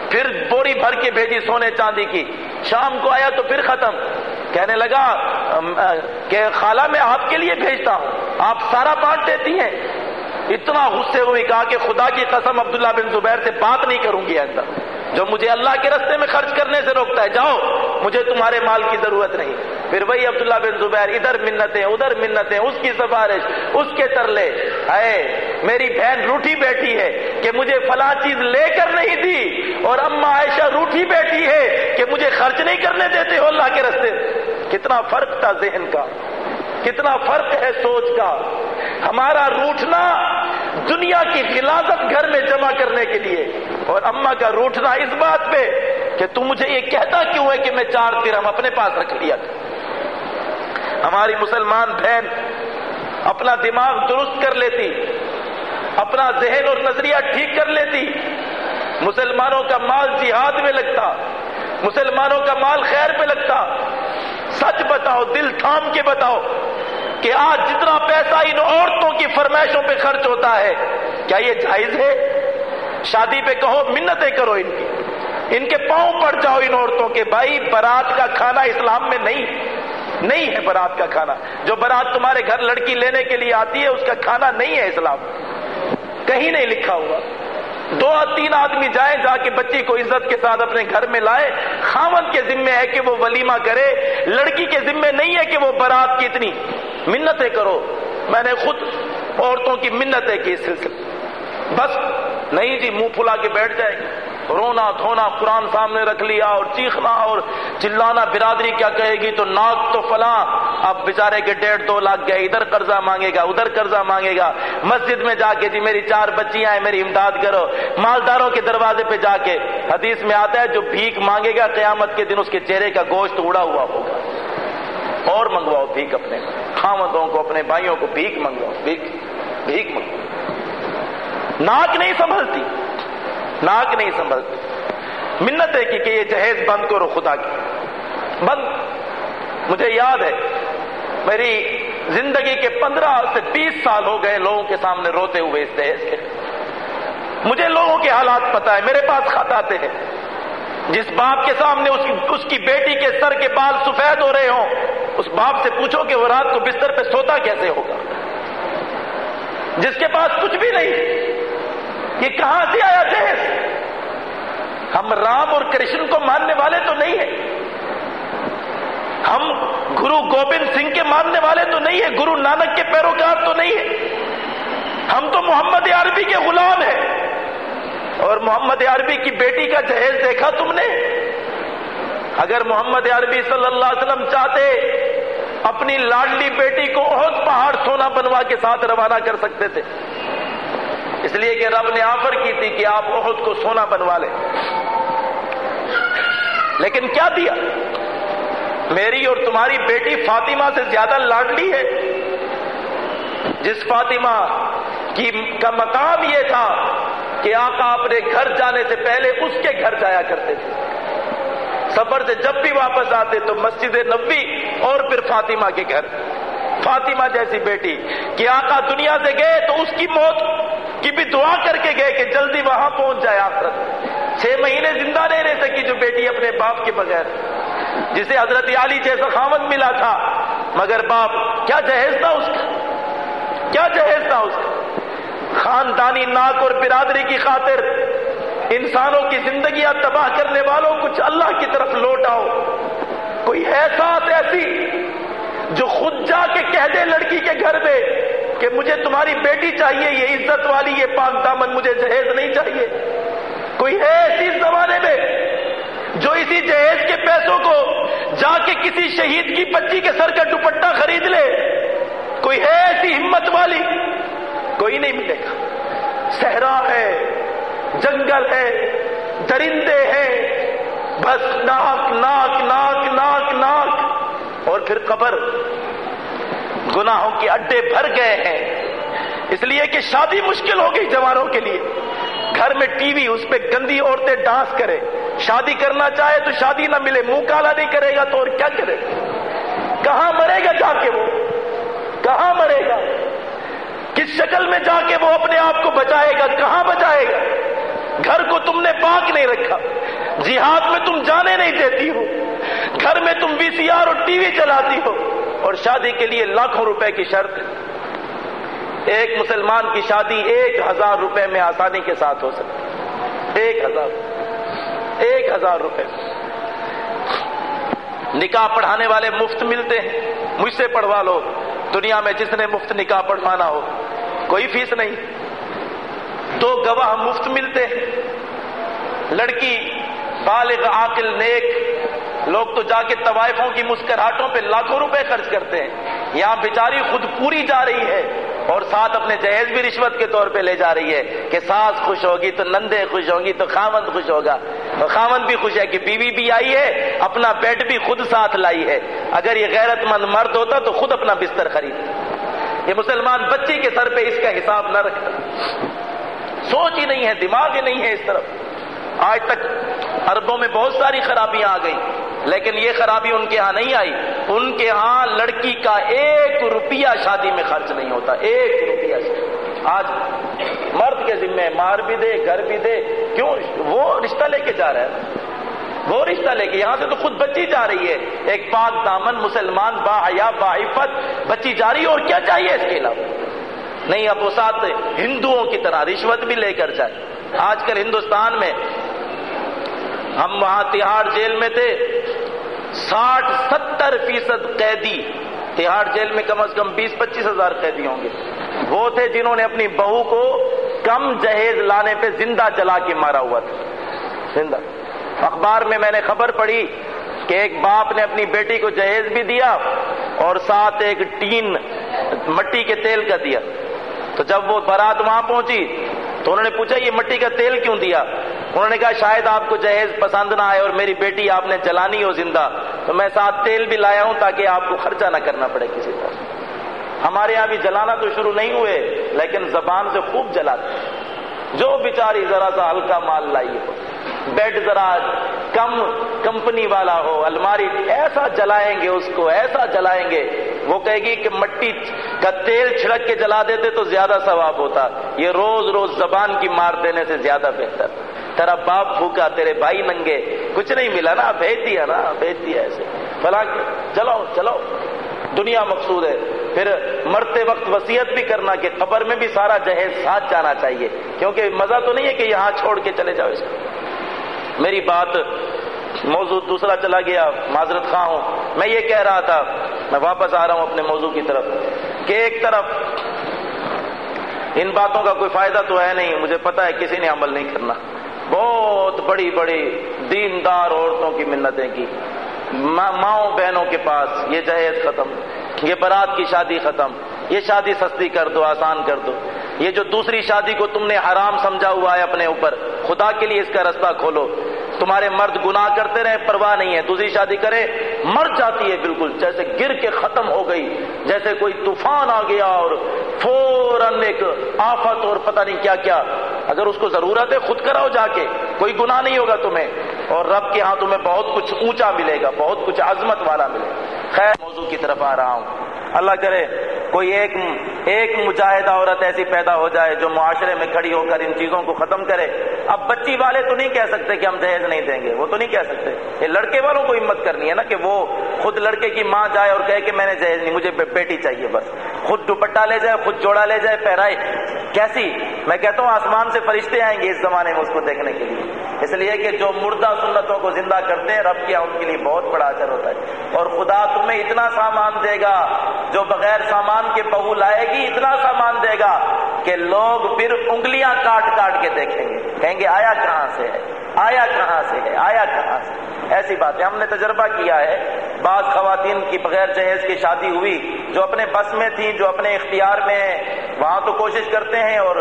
پھر بوری بھر کے بھیجی سونے چاندی کی۔ شام کو آیا تو پھر ختم۔ کہنے لگا کہ خالہ میں آپ کے لیے بھیجتا ہوں۔ آپ سارا بانٹ دیتی ہیں۔ اتنا غصے ہوئی کہا کہ خدا کی قسم عبداللہ بن زبیر سے بات نہیں کروں گی اندر۔ جو مجھے اللہ کے رستے میں خرچ کرنے سے روکتا ہے، جاؤ، مجھے تمہارے مال کی ضرورت نہیں۔ پھر وہی عبداللہ بن زبیر ادھر منتیں ادھر منتیں، اس کی سفارش، اس کے ترلے۔ اے، میری بہن روٹھی بیٹھی ہے کہ مجھے فلاں چیز لے کر نہیں دی، اور اما عائشہ روٹھی بیٹھی ہے کہ مجھے خرچ نہیں کرنے دیتے ہو اللہ کے رستے کتنا فرق تھا ذہن کا، کتنا فرق ہے سوچ کا۔ ہمارا روٹنا دنیا کی غلازت گھر میں جمع کرنے کے لیے اور اما کا روٹنا اس بات پہ کہ تم مجھے یہ کہتا کیوں ہے کہ میں چار درہم اپنے پاس رکھ لیا تھا؟ ہماری مسلمان بہن اپنا دماغ درست کر لیتی، اپنا ذہن اور نظریہ ٹھیک کر لیتی، مسلمانوں کا مال جہاد میں لگتا، مسلمانوں کا مال خیر پہ لگتا۔ سچ بتاؤ، دل تھام کے بتاؤ۔ کہ آج جتنا پیسہ ان عورتوں کی فرمائشوں پہ خرچ ہوتا ہے، کیا یہ جائز ہے؟ شادی پہ کہو، منتیں کرو ان کی۔ ان کے پاؤں پڑ جاؤ ان عورتوں کے۔ بھائی، برات کا کھانا اسلام میں نہیں نہیں ہے برات کا کھانا۔ جو برات تمہارے گھر لڑکی لینے کے لیے آتی ہے، اس کا کھانا نہیں ہے اسلام۔ کہیں نہیں لکھا ہوا۔ دو تین آدمی جائیں جا کے بچی کو عزت کے ساتھ اپنے گھر میں لائے۔ خامن کے ذمے ہے کہ وہ ولیمہ کرے۔ لڑکی کے ذمے نہیں ہے کہ وہ برات کی اتنی منتیں کرو۔ میں نے خود عورتوں کی منتیں کی سلسلے بس، نہیں جی منہ پھلا کے بیٹھ جائے گی رونا دھونا قرآن سامنے رکھ لیا اور چیخنا اور چلانا برادری کیا کہے گی تو ناک تو فلاں، اب بیچارے کے ڈیڑھ دو لاکھ گئے، ادھر قرضہ مانگے گا، ادھر قرضہ مانگے گا۔ مسجد میں جا کے جی میری چار بچیاں ہیں، میری امداد کرو۔ مالداروں کے دروازے پہ جا کے حدیث میں آتا ہے، جو بھیک مانگے گا، قیامت کے دن اس کے چہرے کا گوشت اڑا ہوا ہوگا۔ اور منگواؤ بھیک اپنے خامدوں کو، اپنے بھائیوں کو بھیک منگواؤ، بھیک بھیک منگواؤ۔ ناک نہیں سنبھلتی۔ ناک نہیں سنبھلتی منت ہے کہ یہ جہیز بند کرو، خدا کی۔ بند۔ مجھے یاد ہے، میری زندگی کے پندرہ سے بیس سال ہو گئے لوگوں کے سامنے روتے ہوئے اس جہیز کے۔ مجھے لوگوں کے حالات پتا ہے، میرے پاس خط آتے ہیں۔ جس باپ کے سامنے اس کی اس کی بیٹی کے سر کے بال سفید ہو رہے ہوں، اس باپ سے پوچھو کہ وہ رات کو بستر پہ سوتا کیسے ہوگا۔ جس کے پاس کچھ بھی نہیں یہ کہاں سے آیا جہیز؟ ہم رام اور کرشن کو ماننے والے تو نہیں ہیں۔ ہم گرو گوبند سنگھ کے ماننے والے تو نہیں ہیں، گرو نانک کے پیروکار تو نہیں ہیں۔ ہم تو محمد عربی کے غلام ہیں۔ اور محمد عربی کی بیٹی کا جہیز دیکھا تم نے؟ اگر محمد عربی صلی اللہ علیہ وسلم چاہتے، اپنی لاڈلی بیٹی کو بہت پہاڑ سونا بنوا کے ساتھ روانہ کر سکتے تھے۔ اس لیے کہ رب نے آفر کی تھی کہ آپ بہت کو سونا بنوا لیں۔ لیکن کیا دیا؟ میری اور تمہاری بیٹی فاطمہ سے زیادہ لاڈلی ہے۔ جس فاطمہ کی کا مقام یہ تھا کہ آقا اپنے گھر جانے سے پہلے اس کے گھر جایا کرتے تھے۔ سفر سے جب بھی واپس آتے تو مسجد نبی اور پھر فاطمہ کے گھر۔ فاطمہ جیسی بیٹی کہ آقا دنیا سے گئے تو اس کی موت کی بھی دعا کر کے گئے کہ جلدی وہاں پہنچ جائے آخرت چھ مہینے زندہ نہیں رہ سکی جو بیٹی اپنے باپ کے بغیر۔ جسے حضرت علی جیسا خامد ملا تھا، مگر باپ، کیا جہیز تھا اس کا؟ کیا جہیز تھا اس کا؟ خاندانی ناک اور برادری کی خاطر انسانوں کی زندگیاں تباہ کرنے والوں کچھ اللہ کی طرف لوٹ آؤ۔ کوئی احساس ایسی؟ جو خود جا کے کہہ دے لڑکی کے گھر میں کہ مجھے تمہاری بیٹی چاہیے، یہ عزت والی، یہ پاک دامن مجھے جہیز نہیں چاہیے۔ کوئی ہے ایسی زمانے میں جو اسی جہیز کے پیسوں کو جا کے کسی شہید کی بچی کے سر کا دوپٹہ خرید لے؟ کوئی ہے ایسی ہمت والی؟ کوئی نہیں ملے گا۔ صحرا ہے، جنگل ہے، درندے ہیں۔ بس ناک ناک ناک ناک ناک اور پھر قبر گناہوں کے اڈے بھر گئے ہیں۔ اس لیے کہ شادی مشکل ہو گئی جوانوں کے لیے۔ گھر میں ٹی وی، اس پہ گندی عورتیں ڈانس کرے شادی کرنا چاہے تو شادی نہ ملے، منہ کالا نہیں کرے گا تو اور کیا کرے؟ کہاں مرے گا جا کے وہ؟ کہاں مرے گا؟ کس شکل میں جا کے وہ اپنے آپ کو بچائے گا؟ کہاں بچائے گا؟ گھر کو تم نے پاک نہیں رکھا۔ جہاد میں تم جانے نہیں دیتی ہو۔ گھر میں تم وی سی آر اور ٹی وی چلاتی ہو اور شادی کے لیے لاکھوں روپے کی شرط ایک مسلمان کی شادی ایک ہزار روپے میں آسانی کے ساتھ ہو سکتی ایک ہزار ایک ہزار روپے۔ نکاح پڑھانے والے مفت ملتے ہیں۔ مجھ سے پڑھوا لو۔ دنیا میں جس نے مفت نکاح پڑھوانا ہو، کوئی فیس نہیں۔ دو گواہ مفت ملتے ہیں۔ لڑکی بالغ، عاقل، نیک۔ لوگ تو جا کے طوائفوں کی مسکراہٹوں پہ لاکھوں روپے خرچ کرتے ہیں۔ یہاں بیچاری خود پوری جا رہی ہے اور ساتھ اپنے جہیز بھی رشوت کے طور پہ لے جا رہی ہے کہ ساس خوش ہوگی تو نندے خوش ہوں گی تو خامند خوش ہوگا۔ تو خامند بھی خوش ہے کہ بیوی بھی آئی ہے، اپنا بیڈ بھی خود ساتھ لائی ہے۔ اگر یہ غیرت مند مرد ہوتا تو خود اپنا بستر خرید۔ یہ مسلمان بچی کے سر پہ اس کا حساب نہ رکھتا۔ سوچ ہی نہیں ہے، دماغ ہی نہیں ہے اس طرف۔ آج تک عربوں میں بہت ساری خرابیاں آ گئی لیکن یہ خرابی ان کے ہاں نہیں آئی۔ ان کے ہاں لڑکی کا ایک روپیہ شادی میں خرچ نہیں ہوتا، ایک روپیہ آج مرد کے ذمے، مار بھی دے گھر بھی دے، کیوں؟ وہ رشتہ لے کے جا رہا ہے۔ وہ رشتہ لے کے، یہاں سے تو خود بچی جا رہی ہے۔ ایک پاک دامن، مسلمان، با حیا، با عفت، بچی جا رہی ہے، اور کیا چاہیے اس کے علاوہ؟ نہیں، اب وہ ساتھ ہندوؤں کی طرح رشوت بھی لے کر جائے۔ آج کل ہندوستان میں ہم وہاں تہاڑ جیل میں تھے۔ ساٹھ ستر فیصد قیدی۔ تہاڑ جیل میں کم از کم بیس پچیس ہزار قیدی ہوں گے۔ وہ تھے جنہوں نے اپنی بہو کو کم جہیز لانے پہ زندہ جلا کے مارا ہوا تھا۔ زندہ۔ اخبار میں میں نے خبر پڑھی کہ ایک باپ نے اپنی بیٹی کو جہیز بھی دیا اور ساتھ ایک ٹین مٹی کے تیل کا دیا۔ تو جب وہ بارات وہاں پہنچی تو انہوں نے پوچھا، یہ مٹی کا تیل کیوں دیا؟ انہوں نے کہا، شاید آپ کو جہیز پسند نہ آئے اور میری بیٹی آپ نے جلانی ہو زندہ۔ تو میں ساتھ تیل بھی لایا ہوں تاکہ آپ کو خرچہ نہ کرنا پڑے کسی طرح۔ ہمارے یہاں بھی جلانا تو شروع نہیں ہوئے، لیکن زبان سے خوب جلاتے جو بیچاری ذرا سا ہلکا مال لائیے۔ ہو بیڈ ذرا کم کمپنی والا ہو، الماری ایسا جلائیں گے اس کو، ایسا جلائیں گے۔ وہ کہے گی کہ مٹی کا تیل چھڑک کے جلا دیتے تو زیادہ ثواب ہوتا۔ یہ روز روز زبان کی مار دینے سے زیادہ بہتر۔ تیرا باپ بھوکا، تیرے بھائی ننگے۔ کچھ نہیں ملا نا بھیج دیا نا بھیج دیا ایسے۔ فلاں چلو چلو دنیا مقصود ہے۔ پھر مرتے وقت وسیعت بھی کرنا کہ قبر میں بھی سارا جہیز ساتھ جانا چاہیے۔ کیونکہ مزہ تو نہیں ہے کہ یہاں چھوڑ کے چلے جاؤ اس کو۔ میری بات موضوع دوسرا چلا گیا، معذرت خواہ ہوں۔ میں یہ کہہ رہا تھا، میں واپس آ رہا ہوں اپنے موضوع کی طرف، کہ ایک طرف ان باتوں کا کوئی فائدہ تو ہے نہیں، مجھے پتا ہے کسی نے عمل نہیں کرنا۔ بہت بڑی بڑی دیندار عورتوں کی منتیں کی۔ ماؤں بہنوں کے پاس یہ جہیز ختم، یہ برات کی شادی ختم، یہ شادی سستی کر دو، آسان کر دو۔ یہ جو دوسری شادی کو تم نے حرام سمجھا ہوا ہے اپنے اوپر، خدا کے لیے اس کا رستہ کھولو۔ تمہارے مرد گناہ کرتے رہے، پرواہ نہیں ہے۔ دوسری شادی کرے، مر جاتی ہے بالکل، جیسے گر کے ختم ہو گئی، جیسے کوئی طوفان آ گیا اور فوراً ایک آفت اور پتہ نہیں کیا کیا۔ اگر اس کو ضرورت ہے، خود کراؤ جا کے۔ کوئی گناہ نہیں ہوگا تمہیں۔ اور رب کے ہاں تمہیں بہت کچھ اونچا ملے گا، بہت کچھ عظمت والا ملے گا۔ خیر، موضوع کی طرف آ رہا ہوں۔ اللہ کرے، کوئی ایک ایک مجاہدہ عورت ایسی پیدا ہو جائے جو معاشرے میں کھڑی ہو کر ان چیزوں کو ختم کرے اب بچی والے تو نہیں کہہ سکتے کہ ہم دہیز نہیں دیں گے، وہ تو نہیں کہہ سکتے۔ یہ لڑکے والوں کو ہمت کرنی ہے نا کہ وہ خود لڑکے کی ماں جائے اور کہے کہ میں نے جہیز نہیں، مجھے بیٹی چاہیے بس۔ خود دوپٹہ لے جائے، خود جوڑا لے جائے پہرائے کیسی؟ میں کہتا ہوں آسمان سے فرشتے آئیں گے اس زمانے میں اس کو دیکھنے کے لیے۔ اس لیے کہ جو مردہ سنتوں کو زندہ کرتے ہیں، رب کیا ان کے لیے بہت بڑا اثر ہوتا ہے۔ اور خدا تمہیں اتنا سامان دے گا جو بغیر سامان کے بہو لائے گی، اتنا سامان دے گا۔ کہ لوگ پھر انگلیاں کاٹ کاٹ کے دیکھیں گے۔ کہیں گے، آیا کہاں سے ہے؟ آیا کہاں سے ہے؟ آیا کہاں سے ایسی بات ہے ہم نے تجربہ کیا ہے، بعض خواتین کی بغیر جہیز کی شادی ہوئی، جو اپنے بس میں تھیں، جو اپنے اختیار میں ہیں، وہاں تو کوشش کرتے ہیں اور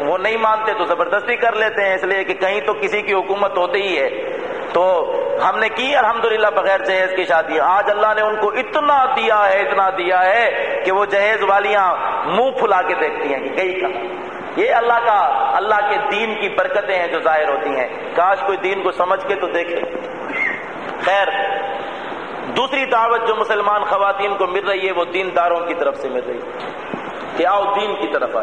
وہ نہیں مانتے تو زبردستی کر لیتے ہیں، اس لیے کہ کہیں تو کسی کی حکومت ہوتی ہی ہے۔ تو ہم نے کی الحمدللہ بغیر جہیز کی شادی۔ آج اللہ نے ان کو اتنا دیا ہے، اتنا دیا ہے کہ وہ جہیز والیاں منہ پھلا کے دیکھتی ہیں کہ گئی کہاں۔ یہ اللہ کا، اللہ کے دین کی برکتیں ہیں جو ظاہر ہوتی ہیں۔ کاش کوئی دین کو سمجھ کے تو دیکھے۔ خیر، دوسری دعوت جو مسلمان خواتین کو مل رہی ہے، وہ دین داروں کی طرف سے مل رہی ہے۔ کہ آؤ دین کی طرف آ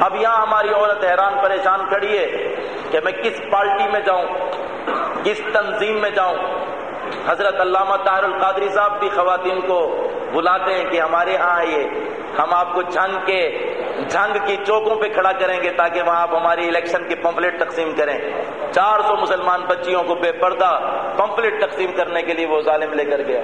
اب یہاں ہماری عورت حیران پریشان کھڑی ہے کہ میں کس پارٹی میں جاؤں، کس تنظیم میں جاؤں؟ حضرت علامہ طاہر القادری صاحب بھی خواتین کو بلاتے ہیں کہ ہمارے ہاں آئیے، ہم آپ کو جنگ کے جنگ کی چوکوں پہ کھڑا کریں گے تاکہ وہاں آپ ہماری الیکشن کے پمپلیٹ تقسیم کریں۔ چار سو مسلمان بچیوں کو بے پردہ پمپلیٹ تقسیم کرنے کے لیے وہ ظالم لے کر گیا۔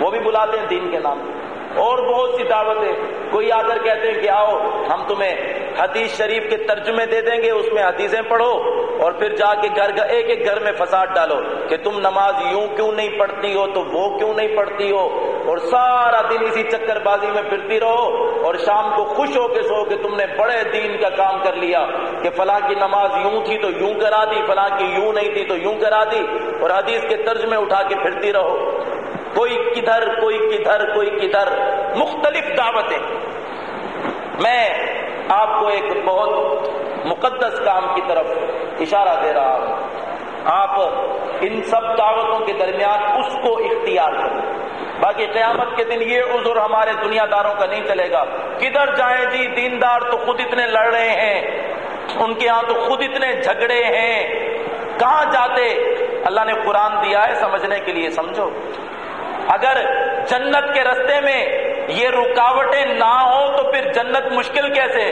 وہ بھی بلاتے ہیں دین کے نام۔ اور بہت سی دعوتیں۔ کوئی آ کر کہتے ہیں کہ آؤ، ہم تمہیں حدیث شریف کے ترجمے دے دیں گے، اس میں حدیثیں پڑھو اور پھر جا کے گھر، ایک ایک گھر میں فساد ڈالو کہ تم نماز یوں کیوں نہیں پڑھتی ہو، تو وہ کیوں نہیں پڑھتی ہو؟ اور سارا دن اسی چکر بازی میں پھرتی رہو اور شام کو خوش ہو کے سو کہ تم نے بڑے دین کا کام کر لیا کہ فلاں کی نماز یوں تھی تو یوں کرا دی، فلاں کی یوں نہیں تھی تو یوں کرا دی اور حدیث کے ترجمے اٹھا کے پھرتی رہو۔ کوئی کدھر کوئی کدھر کوئی کدھر، مختلف دعوتیں۔ میں آپ کو ایک بہت مقدس کام کی طرف اشارہ دے رہا ہوں۔ آپ ان سب دعوتوں کے درمیان اس کو اختیار کریں۔ باقی قیامت کے دن یہ عذر ہمارے دنیا داروں کا نہیں چلے گا۔ کدھر جائیں جی دیندار تو خود اتنے لڑ رہے ہیں، ان کے ہاں تو خود اتنے جھگڑے ہیں۔ کہاں جاتے؟ اللہ نے قرآن دیا ہے سمجھنے کے لیے، سمجھو۔ اگر جنت کے رستے میں یہ رکاوٹیں نہ ہوں تو پھر جنت مشکل کیسے؟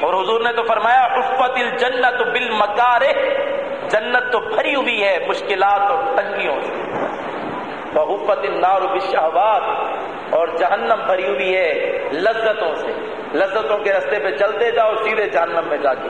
اور حضور نے تو فرمایا، افت الجنت بالمکار جنت تو بھری ہوئی ہے، مشکلات اور تنگیوں سے۔ بحفت النار بالشہوات اور جہنم بھری ہوئی ہے لذتوں سے۔ لذتوں کے رستے پہ چلتے جاؤ، سیدھے جہنم میں جا کے۔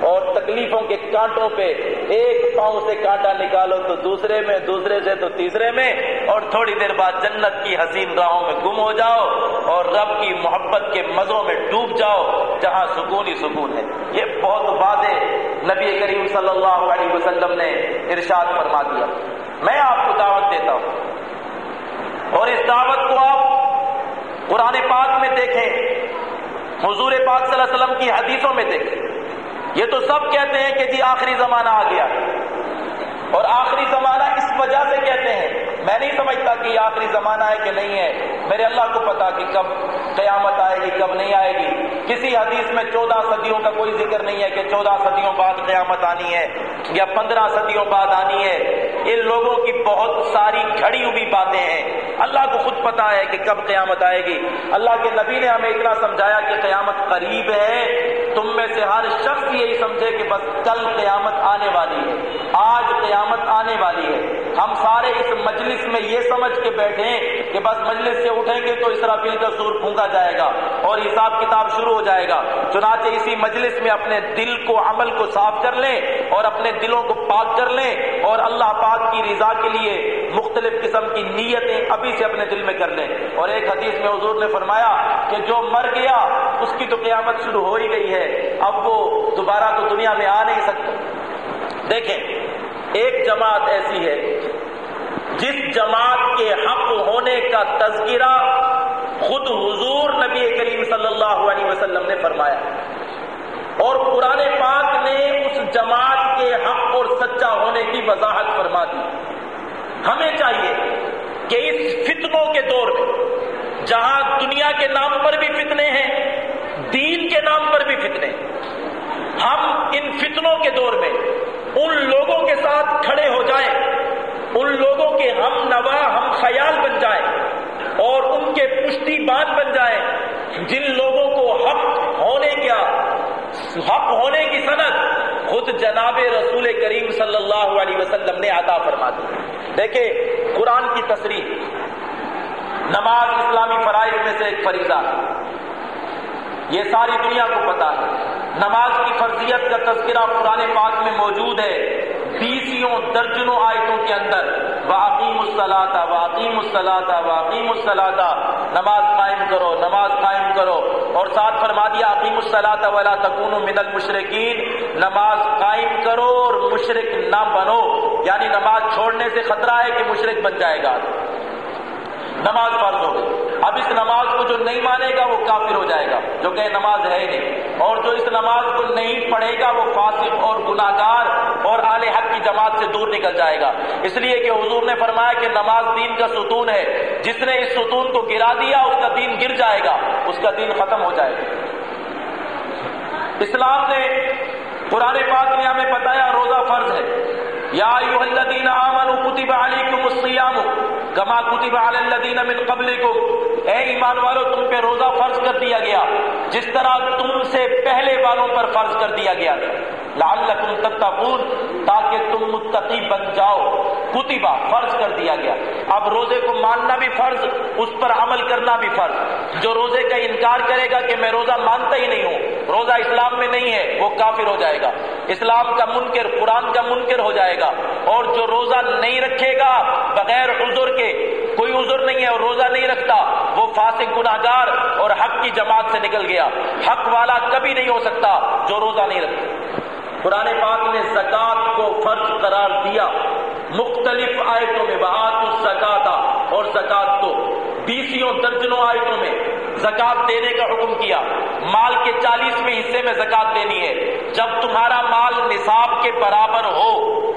اور تکلیفوں کے کانٹوں پہ ایک پاؤں سے کانٹا نکالو تو دوسرے میں، دوسرے سے تو تیسرے میں، اور تھوڑی دیر بعد جنت کی حسین راہوں میں گم ہو جاؤ اور رب کی محبت کے مزوں میں ڈوب جاؤ جہاں سکون ہی سکون ہے۔ یہ بہت واضح نبی کریم صلی اللہ علیہ وسلم نے ارشاد فرما دیا۔ میں آپ کو دعوت دیتا ہوں۔ اور اس دعوت کو آپ قرآن پاک میں دیکھیں، حضور پاک صلی اللہ علیہ وسلم کی حدیثوں میں دیکھیں۔ یہ تو سب کہتے ہیں کہ جی آخری زمانہ آ گیا اور آخری زمانہ اس وجہ سے کہتے ہیں میں نہیں سمجھتا کہ یہ آخری زمانہ ہے کہ نہیں ہے۔ میرے اللہ کو پتا کہ کب قیامت آئے گی، کب نہیں آئے گی۔ کسی حدیث میں چودہ صدیوں کا کوئی ذکر نہیں ہے کہ چودہ صدیوں بعد قیامت آنی ہے یا پندرہ صدیوں بعد آنی ہے۔ ان لوگوں کی بہت ساری کھڑی ہوئی باتیں ہیں۔ اللہ کو خود پتا ہے کہ کب قیامت آئے گی۔ اللہ کے نبی نے ہمیں اتنا سمجھایا کہ قیامت قریب ہے۔ تم میں سے ہر شخص یہی سمجھے کہ بس کل قیامت آنے والی ہے۔ آج قیامت آنے والی ہے۔ ہم سارے اس مجلس میں یہ سمجھ کے بیٹھے کہ بس مجلس سے اٹھیں گے تو اس طرح کا سور پھونکا جائے گا اور حساب کتاب شروع ہو جائے گا۔ چنانچہ اسی مجلس میں اپنے دل کو عمل کو صاف کر لیں اور اپنے دلوں کو پاک کر لیں اور اللہ پاک کی رضا کے لیے مختلف قسم کی نیتیں ابھی سے اپنے دل میں کر لیں۔ اور ایک حدیث میں حضور نے فرمایا کہ جو مر گیا اس کی تو قیامت شروع ہو ہی گئی ہے۔ اب وہ دوبارہ تو دنیا میں آ نہیں سکتا۔ دیکھیں، ایک جماعت ایسی ہے جس جماعت کے حق ہونے کا تذکرہ خود حضور نبی کریم صلی اللہ علیہ وسلم نے فرمایا اور قرآن پاک نے اس جماعت کے حق اور سچا ہونے کی وضاحت فرما دی۔ ہمیں چاہیے کہ اس فتنوں کے دور میں، جہاں دنیا کے نام پر بھی فتنے ہیں، دین کے نام پر بھی فتنے، ہم ان فتنوں کے دور میں ان لوگوں کے ساتھ کھڑے ہو جائیں۔ ان لوگوں کے ہم نوا، ہم خیال بن جائیں اور ان کے پشتی بان بن جائیں جن لوگوں کو حق ہونے کیا، حق ہونے کی صنعت خود جناب رسول کریم صلی اللہ علیہ وسلم نے عطا فرما دی۔ دیکھیں، قرآن کی تصریح، نماز اسلامی فرائض میں سے ایک فریضہ۔ یہ ساری دنیا کو پتا ہے۔ نماز کی فرضیت کا تذکرہ قرآن پاک میں موجود ہے۔ بیسوں درجنوں آیتوں کے اندر واقیم الصلاطہ واقیم الصلاطہ واقیم الصلاطہ نماز قائم کرو، نماز قائم کرو، اور ساتھ فرما دیا عقیم الصلاطہ ولا تکون من المشرقین نماز قائم کرو اور مشرق نہ بنو یعنی نماز چھوڑنے سے خطرہ ہے کہ مشرق بن جائے گا۔ نماز فرض ہو گئی۔ اب اس نماز کو جو نہیں مانے گا وہ کافر ہو جائے گا، جو کہ نماز ہے ہی نہیں۔ اور جو اس نماز کو نہیں پڑھے گا وہ فاسق اور گناگار اور آل حق کی جماعت سے دور نکل جائے گا۔ اس لیے کہ حضور نے فرمایا کہ نماز دین کا ستون ہے۔ جس نے اس ستون کو گرا دیا، اس کا دین گر جائے گا، اس کا دین ختم ہو جائے گا۔ اسلام نے قرآن پاک نے ہمیں بتایا روزہ فرض ہے۔ یا ایوہ الذین آمنوا کتب علیکم الصیام کما کتب علی الذین من قبلکم۔ اے ایمان والو، تم پہ روزہ فرض کر دیا گیا۔ جس طرح تم سے پہلے والوں پر فرض کر دیا گیا۔ لعلکم تتقون، تاکہ تم متقی بن جاؤ۔ کتبہ فرض کر دیا گیا۔ اب روزے کو ماننا بھی فرض، اس پر عمل کرنا بھی فرض۔ جو روزے کا انکار کرے گا کہ میں روزہ مانتا ہی نہیں ہوں روزہ اسلام میں نہیں ہے، وہ کافر ہو جائے گا۔ اسلام کا منکر، قرآن کا منکر ہو جائے گا۔ اور جو روزہ نہیں رکھے گا، بغیر عذر کے، کوئی عذر نہیں ہے اور روزہ نہیں رکھتا، وہ فاسق گناہ گار اور حق کی جماعت سے نکل گیا۔ حق والا کبھی نہیں ہو سکتا جو روزہ نہیں رکھتا قرآن پاک نے زکات کو فرض قرار دیا۔ مختلف آیتوں میں بہت الزکات اور زکات کو بیسوں درجنوں آیتوں میں۔ زکات دینے کا حکم کیا۔ مال کے چالیسویں حصے میں زکات دینی ہے۔ جب تمہارا مال نصاب کے برابر ہو،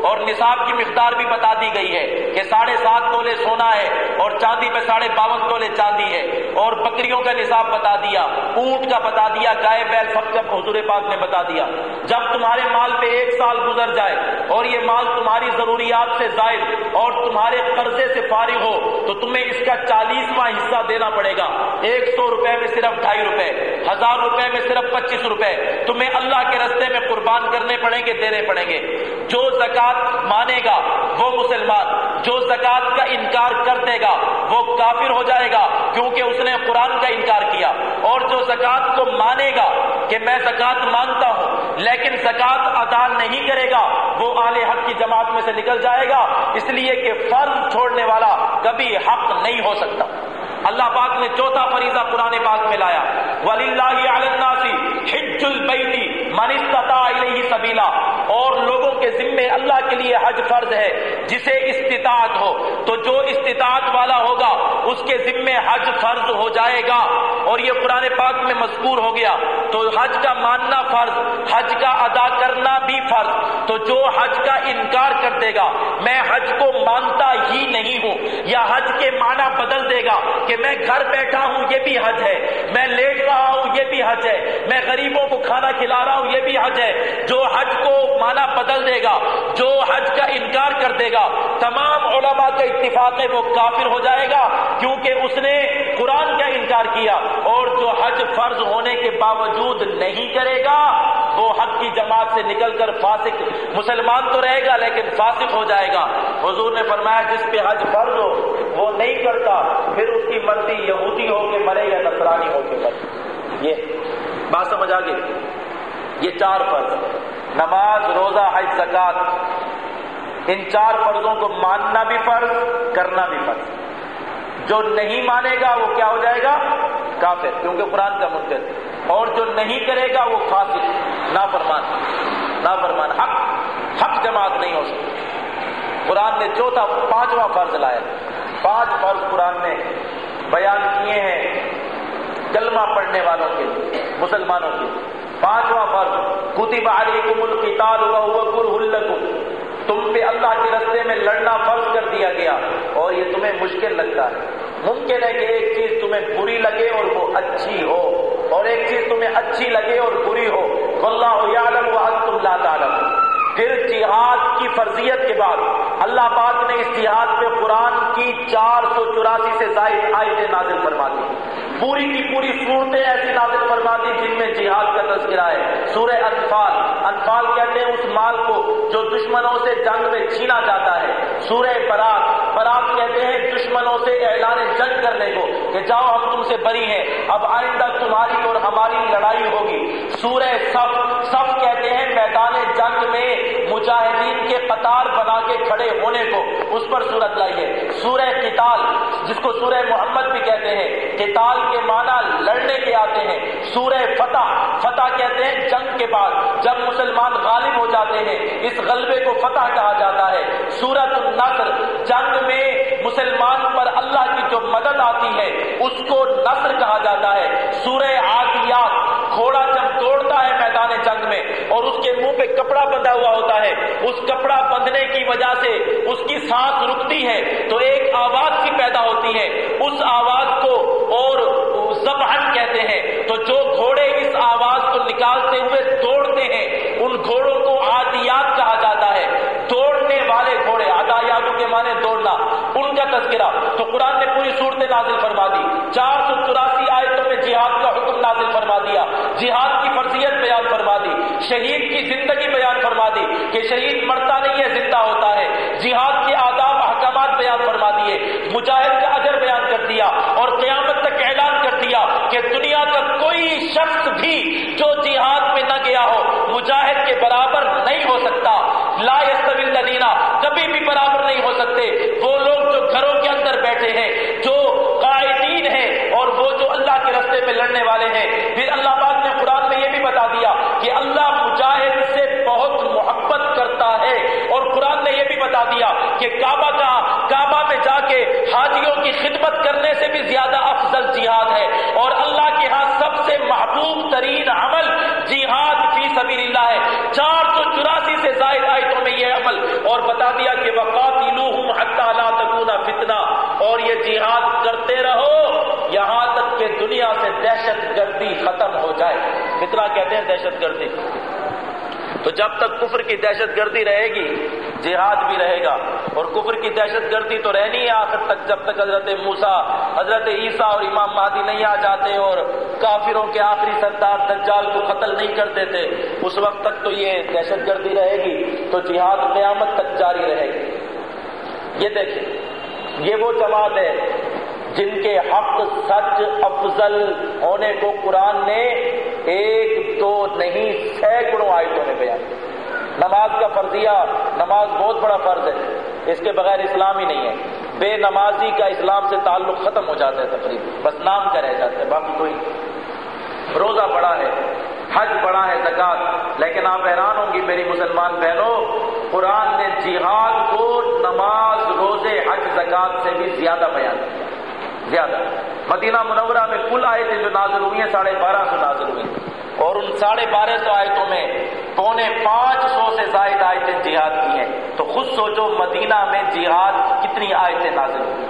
اور نصاب کی مقدار بھی بتا دی گئی ہے کہ ساڑھے سات تولے سونا ہے اور چاندی پہ ساڑھے باون تولے چاندی ہے اور بکریوں کا نصاب بتا دیا، اونٹ کا بتا دیا، گائے، بیل، سب کا حضور پاک نے بتا دیا۔ جب تمہارے مال پہ ایک سال گزر جائے اور یہ مال تمہاری ضروریات سے زائد اور تمہارے قرضے سے فارغ ہو، تو تمہیں اس کا چالیسواں حصہ دینا پڑے گا۔ ایک سو روپے میں صرف ڈھائی روپے، ہزار روپے میں صرف پچیس روپے۔ تمہیں اللہ کے رستے میں قربان کرنے پڑیں گے، دینے پڑیں گے۔ جو زکات مانے گا وہ مسلمان، جو زکات کا انکار کر دے گا وہ کافر ہو جائے گا کیونکہ اس نے قرآن کا انکار کیا۔ اور جو زکات کو مانے گا، کہ میں زکات مانگتا ہوں، لیکن زکات ادا نہیں کرے گا، وہ آل حق کی جماعت میں سے نکل جائے گا۔ اس لیے کہ فرض چھوڑنے والا کبھی حق نہیں ہو سکتا۔ اللہ پاک نے چوتھا فریضہ قرآن پاک میں لایا۔ ولی اللہ حج البیتی من استطاع الیہ سبیلا، اور لوگوں کے ذمے اللہ کے لیے حج فرض ہے، جسے استطاعت ہو۔ تو جو استطاعت والا ہوگا، اس کے ذمے حج فرض ہو جائے گا۔ اور یہ قرآن پاک میں مذکور ہو گیا۔ تو حج کا ماننا فرض، حج کا ادا کرنا بھی فرض۔ تو جو حج کا انکار کر دے گا، میں حج کو مانتا ہی نہیں ہوں، یا حج کے معنی بدل دے گا کہ میں گھر بیٹھا ہوں، یہ بھی حج ہے۔ میں لیٹ رہا ہوں، یہ بھی حج ہے۔ میں غریبوں کو کھانا کھلا رہا ہوں، یہ بھی حج ہے۔ جو حج کو مانا بدل دے گا، جو حج کا انکار کر دے گا، تمام علماء کا اتفاق ہے وہ کافر ہو جائے گا، کیونکہ اس نے قرآن کا انکار کیا۔ اور جو حج فرض ہونے کے باوجود نہیں کرے گا، وہ حق کی جماعت سے نکل کر فاسق، مسلمان تو رہے گا، لیکن فاسق ہو جائے گا۔ حضور نے فرمایا، جس پہ حج فرض ہو، وہ نہیں کرتا، پھر اس کی مرضی یہودی ہو کے مرے یا نصرانی ہو کے مرے۔ یہ بات سمجھ آ گئی؟ یہ چار فرض نماز، روزہ، حج زکات ان چار فرضوں کو ماننا بھی فرض، کرنا بھی فرض۔ جو نہیں مانے گا، وہ کیا ہو جائے گا؟ کافر۔ کیونکہ قرآن کا منکر۔ اور جو نہیں کرے گا، وہ فاسق نہ فرمان فرمان حق حق جماعت نہیں ہو سکتی۔ قرآن نے چوتھا، پانچواں فرض لایا۔ پانچ فرض قرآن نے بیان کیے ہیں۔ کلمہ پڑھنے والوں کے لیے، مسلمانوں کے پانچواں فرض، کتب علیکم القتال وهو كره لكم۔ تم پہ اللہ کے رستے میں لڑنا فرض کر دیا گیا اور یہ تمہیں مشکل لگتا ہے۔ ممکن ہے کہ ایک چیز تمہیں بری لگے اور وہ اچھی ہو۔ اور ایک چیز تمہیں اچھی لگے اور بری ہو۔ واللہ یعلم وانتم لا تعلمون۔ پھر جہاد کی فرضیت کے بعد، اللہ پاک نے اس جہاد پہ قرآن کی چار سو چوراسی سے زائد آیتیں نازل فرما دی۔ پوری کی پوری صورتیں ایسی نازل فرما دی جن میں جہاد کا تذکرہ ہے۔ سورہ انفال۔ انفال کہتے ہیں اس مال کو جو دشمنوں سے جنگ میں چھینا جاتا ہے۔ سورہ برات برات کہتے ہیں دشمنوں سے اعلان جنگ کرنے کو کہ جاؤ ہم تم سے بری ہیں۔ اب آئندہ تمہاری اور ہماری لڑائی ہوگی۔ سورہ صف۔ صف کہتے ہیں میدان جنگ میں مجاہدین کے قطار بنا کے کھڑے ہونے کو اس پر صورت لائی ہے۔ سورہ قتال، جس کو سورہ محمد بھی کہتے ہیں، قتال کے معنی لڑنے کے آتے ہیں۔ سورہ فتح فتح کہتے ہیں جنگ کے بعد، جب مسلمان غالب ہو جاتے ہیں، اس غلبے کو فتح کہا جاتا ہے۔ سورت النصر، جنگ میں مسلمان پر اللہ کی جو مدد آتی ہے، اس کو نصر کہا جاتا ہے۔ سورہ عادیات، گھوڑا جب دوڑتا ہے میدان جنگ میں اور اس کے منہ پہ کپڑا بندھا ہوا ہوتا ہے۔ اس کپڑا بندھنے کی وجہ سے اس کی سانس رکتی ہے۔ تو ایک آواز کی پیدا ہوتی ہے۔ اس آواز کو اور زبہن کہتے ہیں۔ تو جو گھوڑے اس آواز کو نکالتے ہوئے دوڑتے ہیں، ان گھوڑوں کو عادیات کہا جاتا ہے۔ دوڑنے والے گھوڑے، عادیاتوں کے معنی دوڑنا۔ ان کا تذکرہ۔ تو قرآن نے پوری صورت نازل فرما دی۔ چار سو چوراسی آیتوں میں جہاد کا حکم نازل فرما دیا۔ جہاد کی فرضیت بیان فرما دی۔ شہید کی زندگی بیان فرما دی کہ شہید مرتا نہیں ہے، زندہ ہوتا ہے۔ جہاد کے آداب، احکامات بیان فرما دیے، مجاہد کا اجر بیان کر دیا اور قیامت تک اعلان کر دیا کہ دنیا کا کوئی شخص بھی جو جہاد میں نہ گیا ہو، مجاہد کے برابر نہیں ہو سکتا۔ لا الذین، کبھی بھی برابر نہیں ہو سکتے۔ وہ لوگ جو گھروں کے اندر بیٹھے ہیں، جو قائدین ہیں اور وہ جو اللہ کے رستے میں لڑنے والے ہیں۔ پھر اللہ پاک بتا دیا کہ کعبہ کا کعبہ میں جا کے حاجیوں کی خدمت کرنے سے بھی زیادہ افضل جہاد ہے۔ اور اللہ کے ہاں سب سے محبوب ترین عمل جہاد فی سبیل اللہ ہے۔ چار سو چوراسی سے زائد آیتوں میں یہ عمل۔ اور بتا دیا کہ وقاتلوہم حتی لا تکونا فتنہ۔ اور یہ جہاد کرتے رہو، یہاں تک کہ دنیا سے دہشت گردی ختم ہو جائے۔ فتنہ کہتے ہیں دہشت گردی۔ تو جب تک کفر کی دہشت گردی رہے گی جہاد بھی رہے گا اور کفر کی دہشت گردی تو رہنی ہے آخر تک جب تک حضرت موسا حضرت عیسیٰ اور امام مہدی نہیں آ جاتے اور کافروں کے آخری سردار دجال کو قتل نہیں کرتے تھے اس وقت تک تو یہ دہشت گردی رہے گی، تو جہاد قیامت تک جاری رہے گی۔ یہ دیکھیں، یہ وہ جماعت ہے جن کے حق سچ افضل ہونے کو قرآن نے ایک دو نہیں، سینکڑوں آیتوں نے بیان کیا۔ نماز کا فرضیہ نماز بہت بڑا فرض ہے۔ اس کے بغیر اسلام ہی نہیں ہے۔ بے نمازی کا اسلام سے تعلق ختم ہو جاتا ہے تقریب بس نام کا رہ جاتا ہے، باقی کوئی روزہ بڑا ہے، حج بڑا ہے زکات لیکن آپ حیران ہوں گی، میری مسلمان بہنوں، قرآن نے جہاد کو نماز، روزے، حج زکات سے بھی زیادہ بیان کیا۔ زیادہ۔ مدینہ منورہ میں کل آئے تھے جو نازل ہوئی ہیں، ساڑھے بارہ سو نازل ہوئی اور ان ساڑھے بارہ سو آیتوں میں پونے پانچ سو سے زائد آیتیں جہاد کی ہیں۔ تو خود سوچو مدینہ میں جہاد کتنی آیتیں نازل ہوئی۔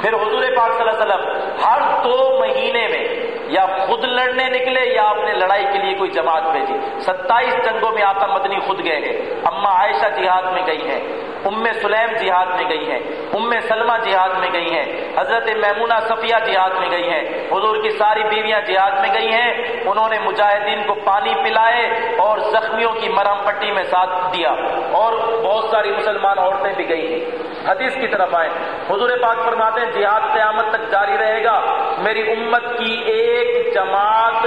پھر حضور پاک صلی اللہ علیہ وسلم ہر دو مہینے میں یا خود لڑنے نکلے یا اپنے لڑائی کے لیے کوئی جماعت بھیجی۔ ستائیس جنگوں میں آتا مدنی خود گئے ہیں۔ اما عائشہ جہاد میں گئی ہیں۔ ام سلیم جہاد میں گئی ہیں۔ ام سلمہ جہاد میں گئی ہیں، حضرت میمونہ صفیہ جہاد میں گئی ہیں، حضور کی ساری بیویاں جہاد میں گئی ہیں، انہوں نے مجاہدین کو پانی پلائے اور زخمیوں کی مرہم پٹی میں ساتھ دیا۔ اور بہت ساری مسلمان عورتیں بھی گئی ہیں۔ حدیث کی طرف آئے حضور پاک فرماتے ہیں، جہاد قیامت تک جاری رہے گا۔ میری امت کی ایک جماعت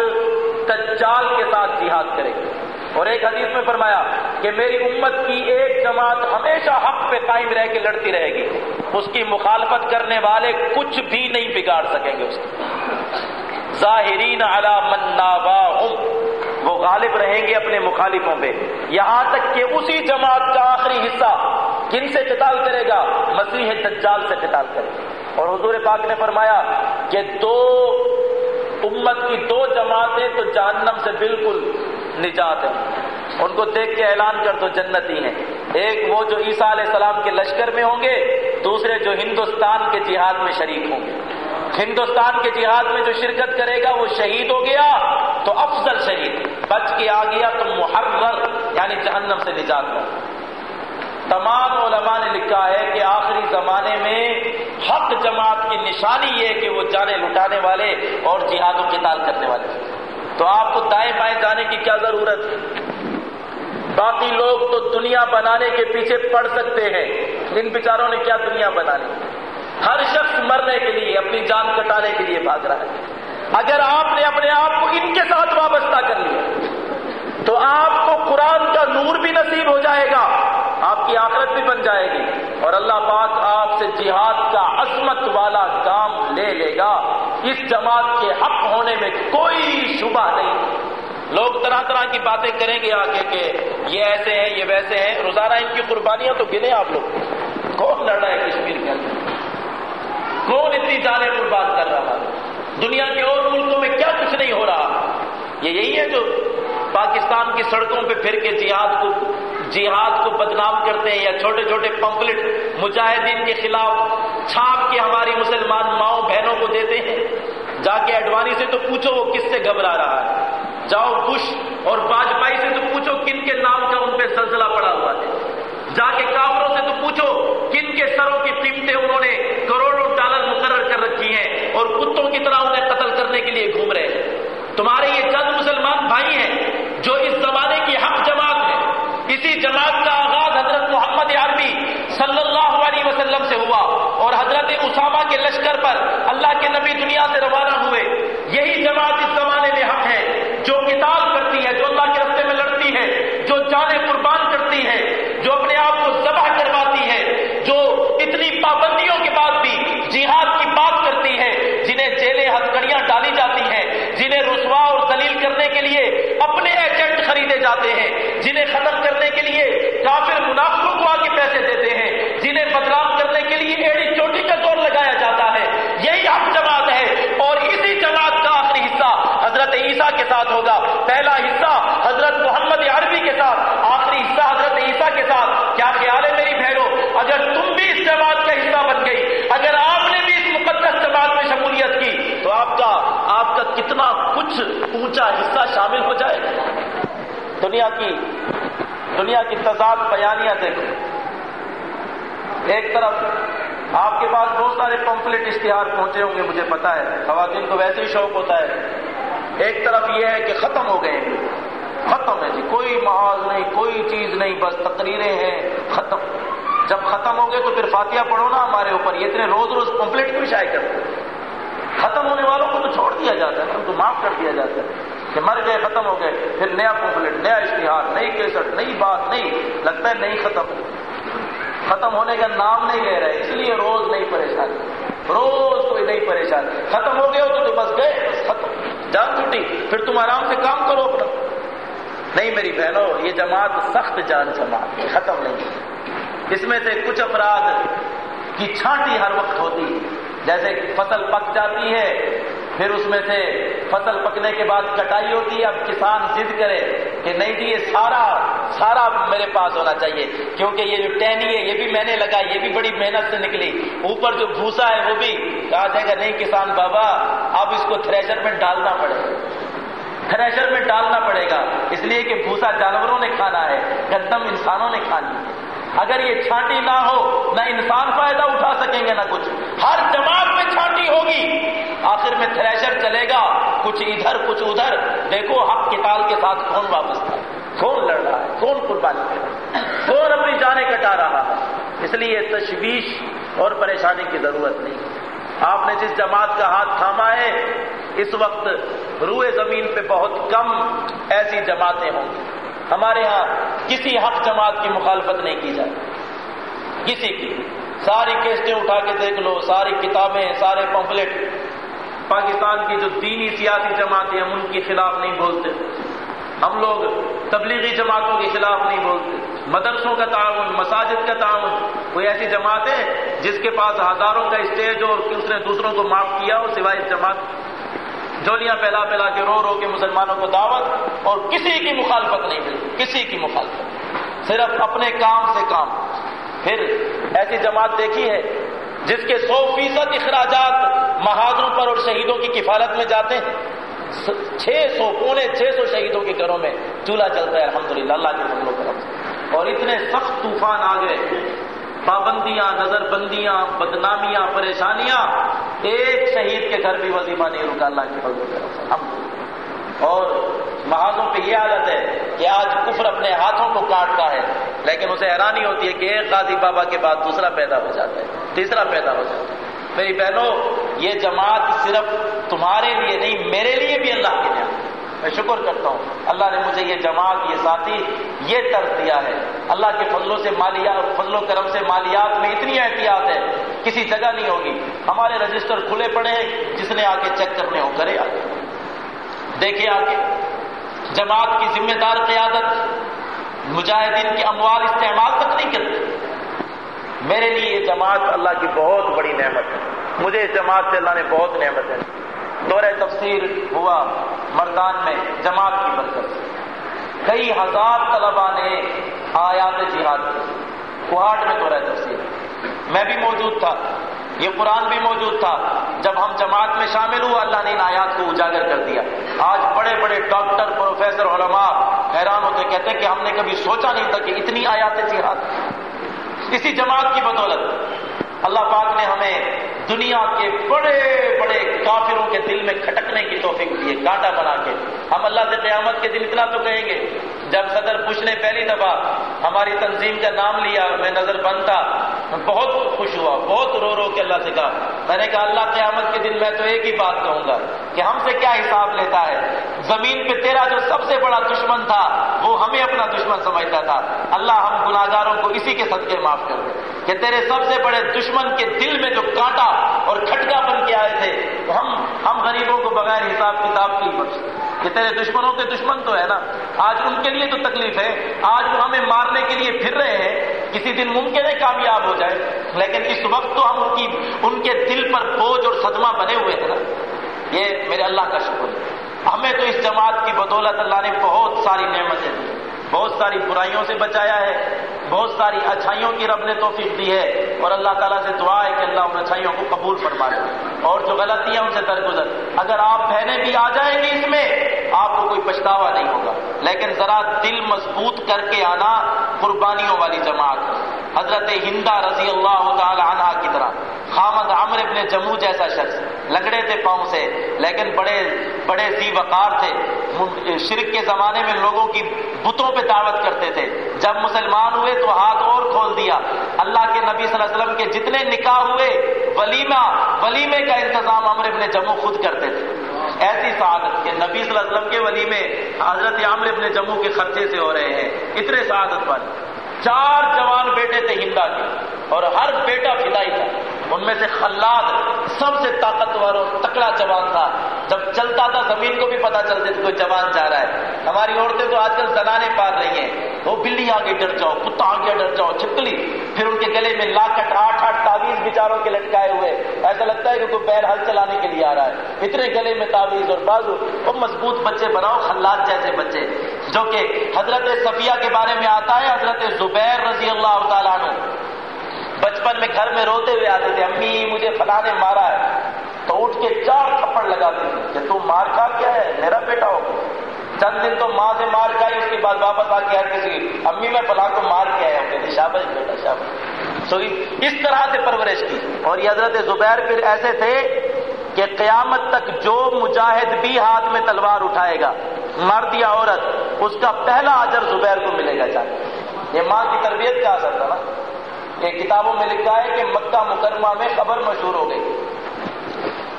تجال کے ساتھ جہاد کرے گی۔ اور ایک حدیث میں فرمایا کہ میری امت کی ایک جماعت ہمیشہ حق پہ قائم رہ کے لڑتی رہے گی۔ اس کی مخالفت کرنے والے کچھ بھی نہیں بگاڑ سکیں گے اس کی۔ ظاہرین علی من ناواہم وہ غالب رہیں گے اپنے مخالفوں پہ یہاں تک کہ اسی جماعت کا آخری حصہ کن سے قتال کرے گا؟ مسیح دجال سے قتال کرے گا۔ اور حضور پاک نے فرمایا کہ دو امت کی دو جماعتیں تو جہنم سے بالکل نجات ہے ان کو دیکھ کے اعلان کر دو جنتی ہیں۔ ایک وہ جو عیسیٰ علیہ السلام کے لشکر میں ہوں گے، دوسرے جو ہندوستان کے جہاد میں شریک ہوں گے۔ ہندوستان کے جہاد میں جو شرکت کرے گا، وہ شہید ہو گیا، تو افضل شہید۔ بچ کے آ گیا تو محرر یعنی جہنم سے نجات ہو تمام علماء نے لکھا ہے کہ آخری زمانے میں حق جماعت کی نشانی یہ کہ وہ جانے لٹانے والے اور جہاد و قتال کرنے والے۔ تو آپ کو دائیں بائیں جانے کی کیا ضرورت؟ ہے باقی لوگ تو دنیا بنانے کے پیچھے پڑ سکتے ہیں۔ ان بیچاروں نے کیا دنیا بنانی؟ ہر شخص مرنے کے لیے، اپنی جان کٹانے کے لیے بھاگ رہا ہے۔ اگر آپ نے اپنے آپ کو ان کے ساتھ وابستہ کر لیا، تو آپ کو قرآن کا نور بھی نصیب ہو جائے گا۔ آپ کی آخرت بھی بن جائے گی۔ اور اللہ پاک آپ سے جہاد کا عظمت والا کام لے لے گا۔ اس جماعت کے حق ہونے میں کوئی شبہ نہیں۔ لوگ طرح طرح کی باتیں کریں گے آگے کہ یہ ایسے ہیں، یہ ویسے ہیں۔ روزانہ ان کی قربانیاں تو گنے آپ لوگ۔ کون لڑ رہا ہے کشمیر کے اندر؟ کون اتنی جانیں قربان کر رہا دنیا کے اور ملکوں میں کیا کچھ نہیں ہو رہا؟ یہ یہی ہے جو پاکستان کی سڑکوں پہ پھر کے جہاد کو جہاد کو بدنام کرتے ہیں یا چھوٹے چھوٹے پمپلٹ مجاہدین کے خلاف چھاپ کے ہماری مسلمان ماؤں بہنوں کو دیتے ہیں۔ جا کے اڈوانی سے تو پوچھو وہ کس سے گھبرا رہا ہے۔ جاؤ بش اور واجپائی سے تو پوچھو کن کے نام کا ان پہ سلسلہ پڑا ہوا ہے۔ جا کے کافروں سے تو پوچھو کن کے سروں کی قیمتیں انہوں نے کروڑوں ڈالر مقرر کر رکھی ہیں اور کتوں کی طرح انہیں قتل کرنے کے لیے گھوم رہے ہیں۔ تمہارے یہ چند مسلمان بھائی ہیں جو اس زمانے کی حق جماعت ہے اسی جماعت کا آغاز حضرت محمد عربی صلی اللہ علیہ وسلم سے ہوا اور حضرت اسامہ کے لشکر پر اللہ کے نبی دنیا سے روانہ ہوئے۔ یہی جماعت اس زمانے میں حق ہے۔ جو کتاب کرتی ہے جو اللہ کے رستے میں لڑتی ہے جو جانے قربان کرتی ہے جو اپنے آپ کو ذبح کرواتی ہے جو اتنی پابندیوں کے بعد بھی جہاد کی بات کرتی ہے جنہیں جیلیں ہتکڑیاں ڈالی جاتی ہیں، جنہیں رسوا اور دلیل کرنے کے لیے اپنے ایجنٹ خریدے جاتے ہیں، جنہیں ختم کرنے کے لیے کافر منافقوں کو آگے پیسے دیتے ہیں جنہیں بدنام کرنے کے لیے ایڑی چوٹی کا زور لگایا جاتا ہے یہی حق جماعت ہے اور اسی جماعت کا آخری حصہ حضرت عیسیٰ کے ساتھ ہوگا۔ پہلا حصہ حضرت محمد عربی کے ساتھ، آخری حصہ حضرت عیسیٰ کے ساتھ۔ کیا خیال ہے میری بہنوں؟ اگر تم بھی اس جماعت کا حصہ بن گئی، اگر آپ نے بھی اس مقدس جماعت میں شمولیت کی، تو آپ کا آپ کا کتنا کچھ اونچا حصہ شامل ہو جائے۔ دنیا کی دنیا کی تضاد بیانیاں دیکھو۔ ایک طرف آپ کے پاس بہت سارے پمفلٹ اشتہار پہنچے ہوں گے، مجھے پتا ہے۔ خواتین کو ویسے ہی شوق ہوتا ہے۔ ایک طرف یہ ہے کہ ختم ہو گئے ہیں۔ ختم ہے جی کوئی محاذ نہیں، کوئی چیز نہیں، بس تقریریں ہیں، ختم۔ جب ختم ہو گئے تو پھر فاتحہ پڑھو نا ہمارے اوپر، یہ اتنے روز روز پمپلیٹ کیوں شائع کرتے ختم ہونے والوں کو تو چھوڑ دیا جاتا ہے، ان کو معاف کر دیا جاتا ہے کہ مر گئے، ختم ہو گئے، پھر نیا پمپلیٹ، نیا اشتہار، نئی کیسٹ، نئی بات، نئی۔ لگتا ہے نہیں ختم۔ ختم ہونے کا نام نہیں لے رہے، اس لیے روز نہیں پریشان روز کوئی نہیں پریشان۔ ختم ہو گئے ہو تو بس گئے، بس ختم۔ جان چھٹی، پھر تم آرام سے کام کرو اپنا۔ نہیں میری بہنوں، یہ جماعت سخت جان جماعت ختم نہیں اس میں سے کچھ افراد کی چھانٹی ہر وقت ہوتی ہے۔ جیسے فصل پک جاتی ہے، پھر اس میں سے فصل پکنے کے بعد کٹائی ہوتی ہے۔ اب کسان ضد کرے کہ نہیں جی یہ سارا سارا میرے پاس ہونا چاہیے، کیونکہ یہ جو ٹہنی ہے، یہ بھی میں نے لگا یہ بھی بڑی محنت سے نکلی۔ اوپر جو بھوسا ہے، وہ بھی کہا جائے گا، نہیں کسان بابا، اب اس کو تھریشر میں ڈالنا پڑے گا۔ تھریشر میں ڈالنا پڑے گا۔ اس لیے کہ بھوسا جانوروں نے کھانا ہے، گندم انسانوں نے کھانی ہے۔ اگر یہ چھانٹی نہ ہو، نہ انسان فائدہ اٹھا سکیں گے، نہ کچھ۔ ہر جماعت میں چھانٹی ہوگی۔ آخر میں تھریشر چلے گا، کچھ ادھر کچھ ادھر۔ دیکھو حق کتال کے ساتھ کون واپس تھا کون لڑ رہا ہے؟ کون قربانی کر رہا ہے؟ کون اپنی جانیں کٹا رہا ہے؟ اس لیے تشویش اور پریشانی کی ضرورت نہیں۔ آپ نے جس جماعت کا ہاتھ تھاما ہے، اس وقت روئے زمین پہ بہت کم ایسی جماعتیں ہوں گی۔ ہمارے ہاں کسی حق جماعت کی مخالفت نہیں کی جاتی۔ کسی کی۔ ساری کیسٹیں اٹھا کے دیکھ لو، ساری کتابیں، سارے پمفلٹ۔ پاکستان کی جو دینی سیاسی جماعتیں ہیں، ان کے خلاف نہیں بولتے۔ ہم لوگ تبلیغی جماعتوں کے خلاف نہیں بولتے۔ مدرسوں کا تعاون، مساجد کا تعاون، کوئی ایسی جماعت ہے جس کے پاس ہزاروں کا اسٹیج اور اس نے دوسروں کو معاف کیا ہو سوائے جماعت جولیاں پھیلا پھیلا کے رو رو کے مسلمانوں کو دعوت اور کسی کی مخالفت نہیں ملی۔ کسی کی مخالفت۔ صرف اپنے کام سے کام۔ پھر ایسی جماعت دیکھی ہے جس کے سو فیصد اخراجات محاذروں پر اور شہیدوں کی کفالت میں جاتے ہیں۔ چھ سو پونے چھ سو شہیدوں کے گھروں میں چولہا چلتا ہے، الحمدللہ، اللہ کے فضل و کرم۔ اور اتنے سخت طوفان آ گئے، پابندیاں نظر بندیاں بدنامیاں، پریشانیاں۔ ایک شہید کے گھر بھی وظیفہ نہیں رکا، اللہ کے فضل و کرم۔ سے ہم اور محاذوں پہ یہ عادت ہے کہ آج کفر اپنے ہاتھوں کو کاٹتا ہے، لیکن اسے حیرانی ہوتی ہے کہ ایک قاضی بابا کے بعد دوسرا پیدا ہو جاتا ہے، تیسرا پیدا ہو جاتا ہے۔ میری بہنوں یہ جماعت صرف تمہارے لیے نہیں، میرے لیے بھی اللہ کی نعمت میں شکر کرتا ہوں۔ اللہ نے مجھے یہ جماعت، یہ ساتھی، یہ طرز دیا ہے۔ اللہ کے فضلوں سے مالیات فضل و کرم سے مالیات میں اتنی احتیاط ہے، کسی جگہ نہیں ہوگی۔ ہمارے رجسٹر کھلے پڑے ہیں، جس نے آ کے چیک کرنے ہو کرے آگے۔ دیکھے آگے۔ جماعت کی ذمہ دار قیادت، مجاہدین کی اموال استعمال تک نہیں کرتے۔ میرے لیے یہ جماعت اللہ کی بہت بڑی نعمت ہے۔ مجھے اس جماعت سے اللہ نے بہت نعمت ہے۔ دورہ تفسیر ہوا مردان میں جماعت کی برکت کئی ہزار طلبا نے آیات جہاد کوہاٹ میں دورہ تفسیر۔ میں بھی موجود تھا۔ یہ قرآن بھی موجود تھا۔ جب ہم جماعت میں شامل ہوا اللہ نے ان آیات کو اجاگر کر دیا۔ آج بڑے بڑے ڈاکٹر، پروفیسر، علماء حیران ہوتے کہتے کہ ہم نے کبھی سوچا نہیں تھا کہ اتنی آیات جہاد۔ اسی جماعت کی بدولت۔ اللہ پاک نے ہمیں دنیا کے بڑے بڑے کافروں کے دل میں کھٹکنے کی توفیق دی ہے کانٹا بنا کے ہم اللہ سے قیامت کے دن اتنا تو کہیں گے۔ جب صدر بش نے پہلی دفعہ ہماری تنظیم کا نام لیا، میں نظر بند تھا بہت خوش ہوا، بہت رو رو کے اللہ سے کہا۔ میں نے کہا، اللہ قیامت کے دن میں تو ایک ہی بات کہوں گا کہ ہم سے کیا حساب لیتا ہے؟ زمین پہ تیرا جو سب سے بڑا دشمن تھا، وہ ہمیں اپنا دشمن سمجھتا تھا۔ اللہ ہم گناگاروں کو اسی کے صدقے معاف کر دے۔ کہ تیرے سب سے بڑے دشمن کے دل میں جو کانٹا اور کھٹکا بن کے آئے تھے ہم ہم غریبوں کو بغیر حساب کتاب کی بخش کہ تیرے دشمنوں کے دشمن تو ہے نا۔ آج ان کے لیے تو تکلیف ہے۔ آج وہ ہمیں مارنے کے لیے پھر رہے ہیں۔ کسی دن ممکن ہے کامیاب ہو جائے لیکن اس وقت تو ہم ان کی ان کے دل پر بوجھ اور صدمہ بنے ہوئے ہیں نا۔ یہ میرے اللہ کا شکر ہے۔ ہمیں تو اس جماعت کی بدولت اللہ نے بہت ساری نعمتیں دی۔ بہت ساری برائیوں سے بچایا ہے، بہت ساری اچھائیوں کی رب نے توفیق دی ہے۔ اور اللہ تعالیٰ سے دعا ہے کہ اللہ ان اچھائیوں کو قبول فرما لے اور جو غلطی ہے ان سے درگزر۔ اگر آپ بہنیں بھی آ جائیں گی اس میں، آپ کو کوئی پچھتاوا نہیں ہوگا۔ لیکن ذرا دل مضبوط کر کے آنا قربانیوں والی جماعت۔ حضرت ہندا رضی اللہ تعالی عنہ کی طرح، خامد عمر ابن جموں جیسا شخص۔ لگڑے تھے پاؤں سے، لیکن بڑے بڑے ذی وقار تھے شرک کے زمانے میں لوگوں کی بتوں پہ دعوت کرتے تھے۔ جب مسلمان ہوئے تو ہاتھ اور کھول دیا۔ اللہ کے نبی صلی اللہ علیہ وسلم کے جتنے نکاح ہوئے، ولیمہ، ولیمے کا انتظام عمر ابن جموں خود کرتے تھے۔ ایسی سعادت کہ نبی صلی اللہ علیہ وسلم کے ولی میں حضرت عامر ابن جموں کے خرچے سے ہو رہے ہیں۔ اتنے سعادت والے۔ چار جوان بیٹے تھے ہندا کے، اور ہر بیٹا فدائی تھا۔ ان میں سے خلاد سب سے طاقتور اور تکڑا جوان تھا۔ جب چلتا تھا زمین کو بھی پتا چلتے تھے کوئی جوان جا رہا ہے۔ ہماری عورتیں تو آج کل زنانے پار رہی ہیں۔ وہ بلی آگے ڈر جاؤ، کتا آگے ڈر جاؤ چھپکلی پھر ان کے گلے میں لاکٹ آٹھ آٹھ تعویذ بچاروں کے لٹکائے ہوئے۔ ایسا لگتا ہے کہ کوئی پیر ہل چلانے کے لیے آ رہا ہے۔ اتنے گلے میں تعویذ اور بازو۔ وہ مضبوط بچے بناؤ، خلاد جیسے بچے۔ جو کہ حضرت صفیہ کے بارے میں آتا ہے، حضرت زبیر رضی اللہ تعالیٰ عنہ۔ بچپن میں گھر میں روتے ہوئے آتے تھے، امی مجھے فلاں نے مارا ہے۔ تو اٹھ کے چار تھپڑ لگاتے تھے کہ تم مار کھا کیا ہے؟ میرا بیٹا ہو۔ چند دن تو ماں سے مار کھائی، اس کے بعد واپس آ کے ہر کسی امی میں فلاں کو مار کے آیا ہوں۔ شابش بیٹا شابش سو اس طرح سے پرورش کی۔ اور یہ حضرت زبیر پھر ایسے تھے کہ قیامت تک جو مجاہد بھی ہاتھ میں تلوار اٹھائے گا مرد یا عورت، اس کا پہلا اجر زبیر کو ملے گا چاہے یہ ماں کی تربیت کا اثر تھا نا؟ کہ کتابوں میں لکھا ہے کہ مکہ مکرمہ میں خبر مشہور ہو گئی،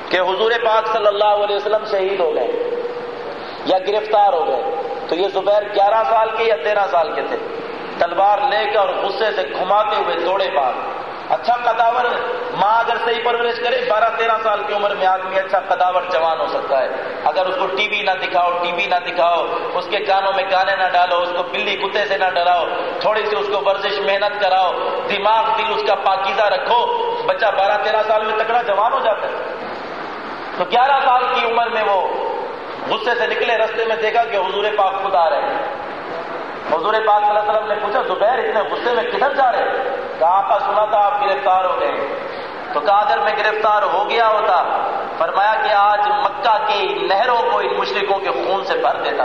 کہ حضور پاک صلی اللہ علیہ وسلم شہید ہو گئے یا گرفتار ہو گئے۔ تو یہ زبیر گیارہ سال کے یا تیرہ سال کے تھے۔ تلوار لے کر اور غصے سے گھماتے ہوئے دوڑے پاک اچھا قداور ماں اگر صحیح پرورش کرے، بارہ تیرہ سال کی عمر میں آدمی اچھا قداور جوان ہو سکتا ہے۔ اگر اس کو ٹی وی نہ دکھاؤ، ٹی وی نہ دکھاؤ، اس کے کانوں میں گانے نہ ڈالو، اس کو بلی کتے سے نہ ڈراؤ، تھوڑی سی اس کو ورزش، محنت کراؤ، دماغ، دل اس کا پاکیزہ رکھو، بچہ بارہ تیرہ سال میں تکڑا جوان ہو جاتا ہے۔ تو گیارہ سال کی عمر میں وہ غصے سے نکلے، رستے میں دیکھا کہ حضور پاک خود آ رہے ہیں۔ حضور پاک صلی اللہ علیہ وسلم نے پوچھا، زبیر، اتنے غصے میں کدھر جا رہے کہا سنا تھا آپ گرفتار ہو گئے۔ تو کہا، اگر میں گرفتار ہو گیا ہوتا، فرمایا کہ آج مکہ کی نہروں کو ان مشرقوں کے خون سے بھر دیتا۔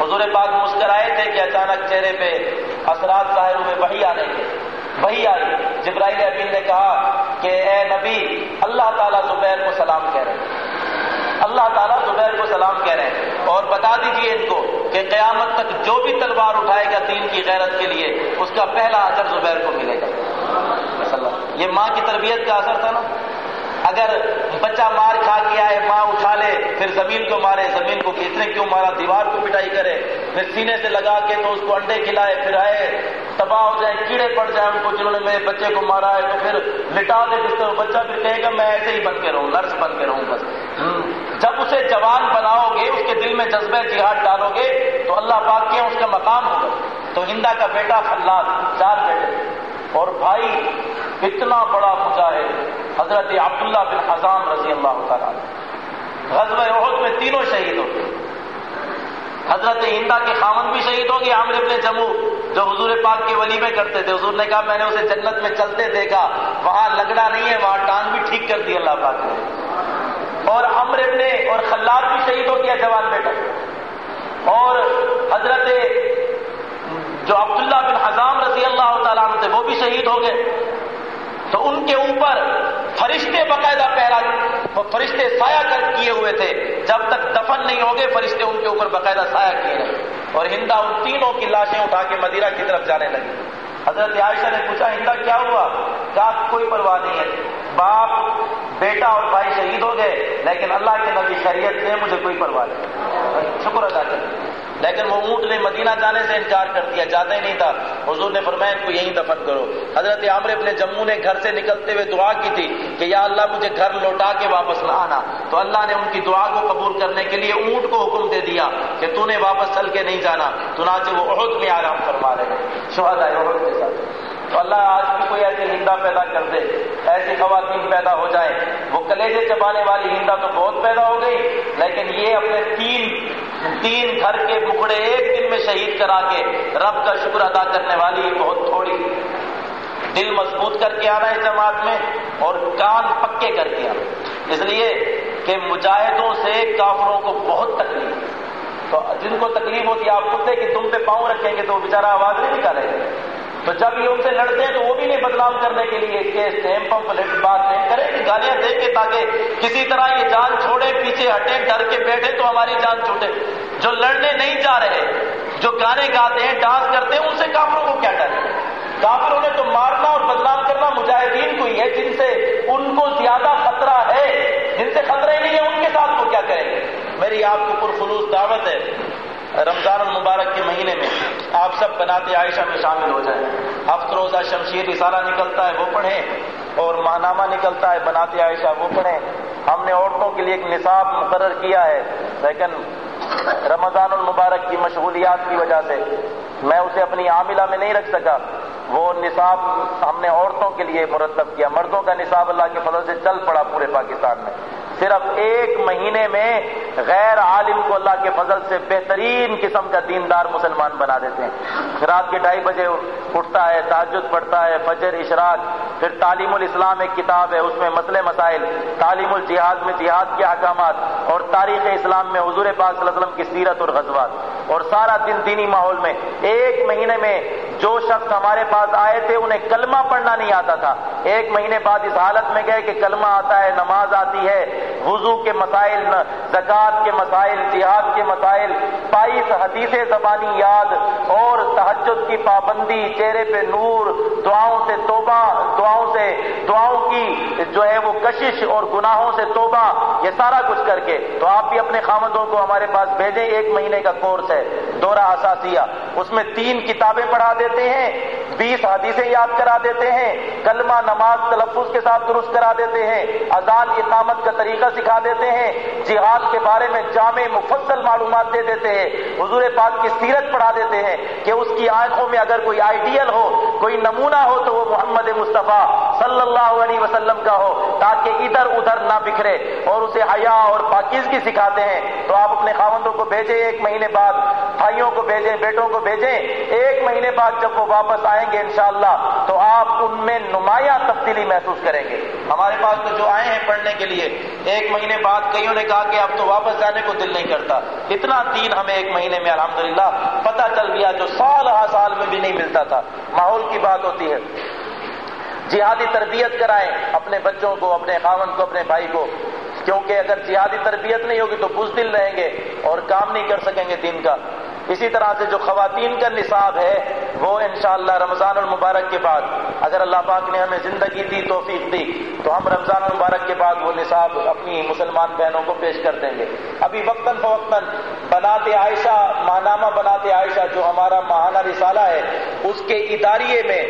حضور پاک مسکرائے تھے کہ اچانک چہرے پہ اثرات ظاہر ہوئے وہی آنے کے وہی آئی جبرائیل امین نے کہا کہ اے نبی، اللہ تعالیٰ زبیر کو سلام کہہ رہے ہیں۔ اللہ تعالیٰ زبیر کو سلام کہہ رہے ہیں۔ اور بتا دیجیے ان کو کہ قیامت تک جو بھی تلوار اٹھائے گا دین کی غیرت کے لیے، اس کا پہلا اثر زبیر کو ملے گا۔ یہ ماں کی تربیت کا اثر تھا نا؟ اگر بچہ مار کھا کے آئے، ماں اٹھا لے، پھر زمین کو مارے، زمین کو کتنے کیوں مارا؟ دیوار کو پٹائی کرے، پھر سینے سے لگا کے تو اس کو انڈے کھلائے، پھر آئے تباہ ہو جائے، کیڑے پڑ جائیں، ان کو جنہوں نے میرے بچے کو مارا ہے تو پھر لٹا دے جس طرح بچہ پھر کہے گا، میں ایسے ہی بن کے رہوں، نرس بن کے رہوں بس۔ جب اسے جوان بناؤ گے، اس کے دل میں جذبہ جہاد ڈالو گے، تو اللہ پاک کے اس کا مقام ہوگا۔ تو ہندا کا بیٹا خلاد، چار بیٹے۔ اور بھائی اتنا بڑا مجاہد، حضرت عبداللہ بن حضام رضی اللہ تعالیٰ غزب عہد میں تینوں شہید ہو گئے۔ حضرت ہندا کے خامن بھی شہید ہو گئے عامر ابن جموں جو حضور پاک کے ولی میں کرتے تھے۔ حضور نے کہا، میں نے اسے جنت میں چلتے دیکھا، وہاں لگڑا نہیں ہے، وہاں ٹانگ بھی ٹھیک کر دی اللہ پاک نے۔ اور امر ابن اور خلاد بھی شہید ہو گیا، جوان بیٹا۔ اور حضرت جو عبداللہ بن حضام رضی اللہ تعالیٰ عنہ تھے، وہ بھی شہید ہو گئے۔ تو ان کے اوپر فرشتے باقاعدہ پہرا فرشتے سایہ کر کیے ہوئے تھے۔ جب تک دفن نہیں ہو گئے فرشتے ان کے اوپر باقاعدہ سایہ کیے رہے اور ہندا ان تینوں کی لاشیں اٹھا کے مدیرہ کی طرف جانے لگی حضرت عائشہ نے پوچھا ہندا کیا ہوا؟ کہا، کوئی پرواہ نہیں ہے۔ باپ، بیٹا اور بھائی شہید ہو گئے، لیکن اللہ کے نبی شریعت سے مجھے کوئی پرواہ نہیں۔ شکر ادا کر لیکن وہ اونٹ نے مدینہ جانے سے انکار کر دیا، جاتا ہی نہیں تھا۔ حضور نے فرمایا، ان کو یہیں دفن کرو۔ حضرت عامر اپنے جموں نے گھر سے نکلتے ہوئے دعا کی تھی کہ یا اللہ مجھے گھر لوٹا کے واپس نہ آنا۔ تو اللہ نے ان کی دعا کو قبول کرنے کے لیے اونٹ کو حکم دے دیا کہ تو نے واپس چل کے نہیں جانا، چنانچہ وہ عہد میں آرام فرما رہے ہیں۔ شہدا عہد کے ساتھ۔ تو اللہ آج بھی کوئی ایسی ہندا پیدا کر دے، ایسی خواتین پیدا ہو جائے وہ کلیجے چبانے والی ہندا تو بہت پیدا ہو گئی، لیکن یہ اپنے تین تین گھر کے بکڑے ایک دن میں شہید کرا کے رب کا شکر ادا کرنے والی بہت تھوڑی۔ دل مضبوط کر کے آنا ہے جماعت میں اور کان پکے کر کے آنا۔ اس لیے کہ مجاہدوں سے کافروں کو بہت تکلیف۔ تو جن کو تکلیف ہوتی ہے، آپ کتے کہ تم پہ پاؤں رکھیں گے تو وہ بےچارا آواز نہیں نکالے گے تو جب یہ ان سے لڑتے ہیں تو وہ بھی نہیں بدنام کرنے کے لیے کیس ٹیم پمپ بات نہیں کرے گالیاں دے کے تاکہ کسی طرح یہ جان چھوڑے، پیچھے ہٹے، ڈر کے بیٹھے تو ہماری جان چھوٹے۔ جو لڑنے نہیں جا رہے، جو گانے گاتے ہیں، ڈانس کرتے ہیں، ان سے کافروں کو کیا ڈر؟ کافروں نے تو مارنا اور بدنام کرنا مجاہدین کو ہی ہے، جن سے ان کو زیادہ خطرہ ہے۔ جن سے خطرہ ہی نہیں ہے ان کے ساتھ رات کو کیا کریں گے؟ میری آپ کو پرخلوص دعوت ہے، رمضان المبارک کے مہینے میں آپ سب بناتے عائشہ میں شامل ہو جائیں۔ ہفت روزہ شمشیر رسالہ نکلتا ہے، وہ پڑھیں۔ اور ماہنامہ نکلتا ہے، بناتے عائشہ، وہ پڑھیں۔ ہم نے عورتوں کے لیے ایک نصاب مقرر کیا ہے، لیکن رمضان المبارک کی مشغولیات کی وجہ سے میں اسے اپنی عاملہ میں نہیں رکھ سکا۔ وہ نصاب ہم نے عورتوں کے لیے مرتب کیا۔ مردوں کا نصاب اللہ کے فضل سے چل پڑا پورے پاکستان میں۔ صرف ایک مہینے میں غیر عالم کو اللہ کے فضل سے بہترین قسم کا دیندار مسلمان بنا دیتے ہیں۔ رات کے ڈھائی بجے اٹھتا ہے تاجد پڑھتا ہے، فجر، اشراق، پھر تعلیم الاسلام ایک کتاب ہے، اس میں مسئلے مسائل، تعلیم الجہاد میں جہاد کے احکامات اور تاریخ اسلام میں حضور پاک صلی اللہ علیہ وسلم کی سیرت اور غزوات اور سارا دن دینی ماحول میں ایک مہینے میں جو شخص ہمارے پاس آئے تھے، انہیں کلمہ پڑھنا نہیں آتا تھا۔ ایک مہینے بعد اس حالت میں گئے کہ کلمہ آتا ہے، نماز آتی ہے وضو کے مسائل زکوٰۃ کے مسائل، جہاد کے مسائل بائیس حدیث زبانی یاد اور تحجد کی پابندی، چہرے پہ نور، دعاؤں سے توبہ، دعاؤں سے، دعاؤں کی جو ہے وہ کشش اور گناہوں سے توبہ، یہ سارا کچھ کر کے تو آپ بھی اپنے خامدوں کو ہمارے پاس بھیجیں، ایک مہینے کا کورس ہے، دورہ اساسیہ۔ اس میں تین کتابیں پڑھا دیتے ہیں، بیس حدیثیں یاد کرا دیتے ہیں، کلمہ نماز تلفظ کے ساتھ درست کرا دیتے ہیں، اذان اقامت کا طریقہ سکھا دیتے ہیں، جہاد کے بارے میں جامع مفصل معلومات دے دیتے ہیں۔ حضور پاک کی سیرت پڑھا دیتے ہیں کہ اس کی آنکھوں میں اگر کوئی آئیڈیل ہو، کوئی نمونہ ہو تو وہ محمد مصطفیٰ صلی اللہ علیہ وسلم کا ہو، تاکہ ادھر ادھر نہ بکھرے اور اسے حیا اور پاکیزگی سکھاتے ہیں۔ تو آپ اپنے خاوندوں کو بھیجیں، ایک مہینے بعد بھائیوں کو بھیجیں، بیٹوں کو بھیجیں۔ ایک مہینے بعد جب وہ واپس آئیں گے انشاءاللہ، تو آپ ان میں نمایاں تبدیلی محسوس کریں گے۔ ہمارے پاس تو جو آئے ہیں پڑھنے کے لیے ایک مہینے بعد کئیوں نے کہا کہ اب تو واپس جانے کو دل نہیں کرتا۔ اتنا دین ہمیں ایک مہینے میں الحمدللہ پتہ چل گیا جو سال ہا سال میں بھی نہیں ملتا تھا۔ ماحول کی بات ہوتی ہے۔ جہادی تربیت کرائیں اپنے بچوں کو، اپنے خاون کو، اپنے بھائی کو۔ کیونکہ اگر جہادی تربیت نہیں ہوگی تو بزدل رہیں گے اور کام نہیں کر سکیں گے دین کا۔ اسی طرح سے جو خواتین کا نصاب ہے، وہ انشاءاللہ رمضان المبارک کے بعد، اگر اللہ پاک نے ہمیں زندگی دی، توفیق دی، تو ہم رمضان المبارک کے بعد وہ نصاب اپنی مسلمان بہنوں کو پیش کر دیں گے۔ ابھی وقتاً فوقتاً بناتے عائشہ، ماہنامہ بناتے عائشہ، جو ہمارا ماہانہ رسالہ ہے، اس کے اداریے میں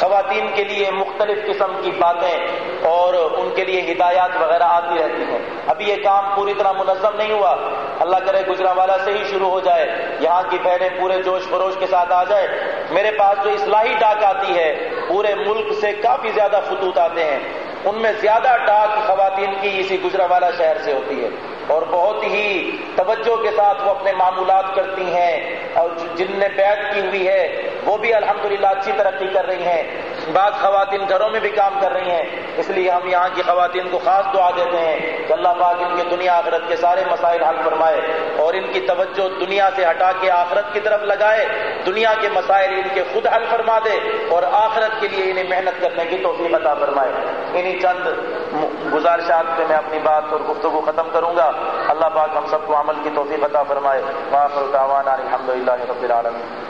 خواتین کے لیے مختلف قسم کی باتیں اور ان کے لیے ہدایات وغیرہ آتی رہتی ہیں۔ ابھی یہ کام پوری طرح منظم نہیں ہوا۔ اللہ کرے گجرا والا سے ہی شروع ہو جائے۔ یہاں کی بہنیں پورے جوش خروش کے ساتھ آ جائے میرے پاس جو اصلاحی ڈاک آتی ہے، پورے ملک سے کافی زیادہ خطوط آتے ہیں۔ ان میں زیادہ ڈاک خواتین کی اسی گجرا والا شہر سے ہوتی ہے۔ اور بہت ہی توجہ کے ساتھ وہ اپنے معمولات کرتی ہیں اور جن نے بیعت کی ہوئی ہے، وہ بھی الحمدللہ اچھی ترقی کر رہی ہیں۔ بعض خواتین گھروں میں بھی کام کر رہی ہیں، اس لیے ہم یہاں کی خواتین کو خاص دعا دیتے ہیں کہ اللہ پاک ان کے دنیا آخرت کے سارے مسائل حل فرمائے اور ان کی توجہ دنیا سے ہٹا کے آخرت کی طرف لگائے، دنیا کے مسائل ان کے خود حل فرما دے اور آخرت کے لیے انہیں محنت کرنے کی توفیق عطا فرمائے۔ انہیں چند گزارشات پہ میں اپنی بات اور گفتگو ختم کروں گا۔ اللہ پاک ہم سب کو عمل کی توفیق عطا فرمائے۔ الحمد للہ رب العالمین۔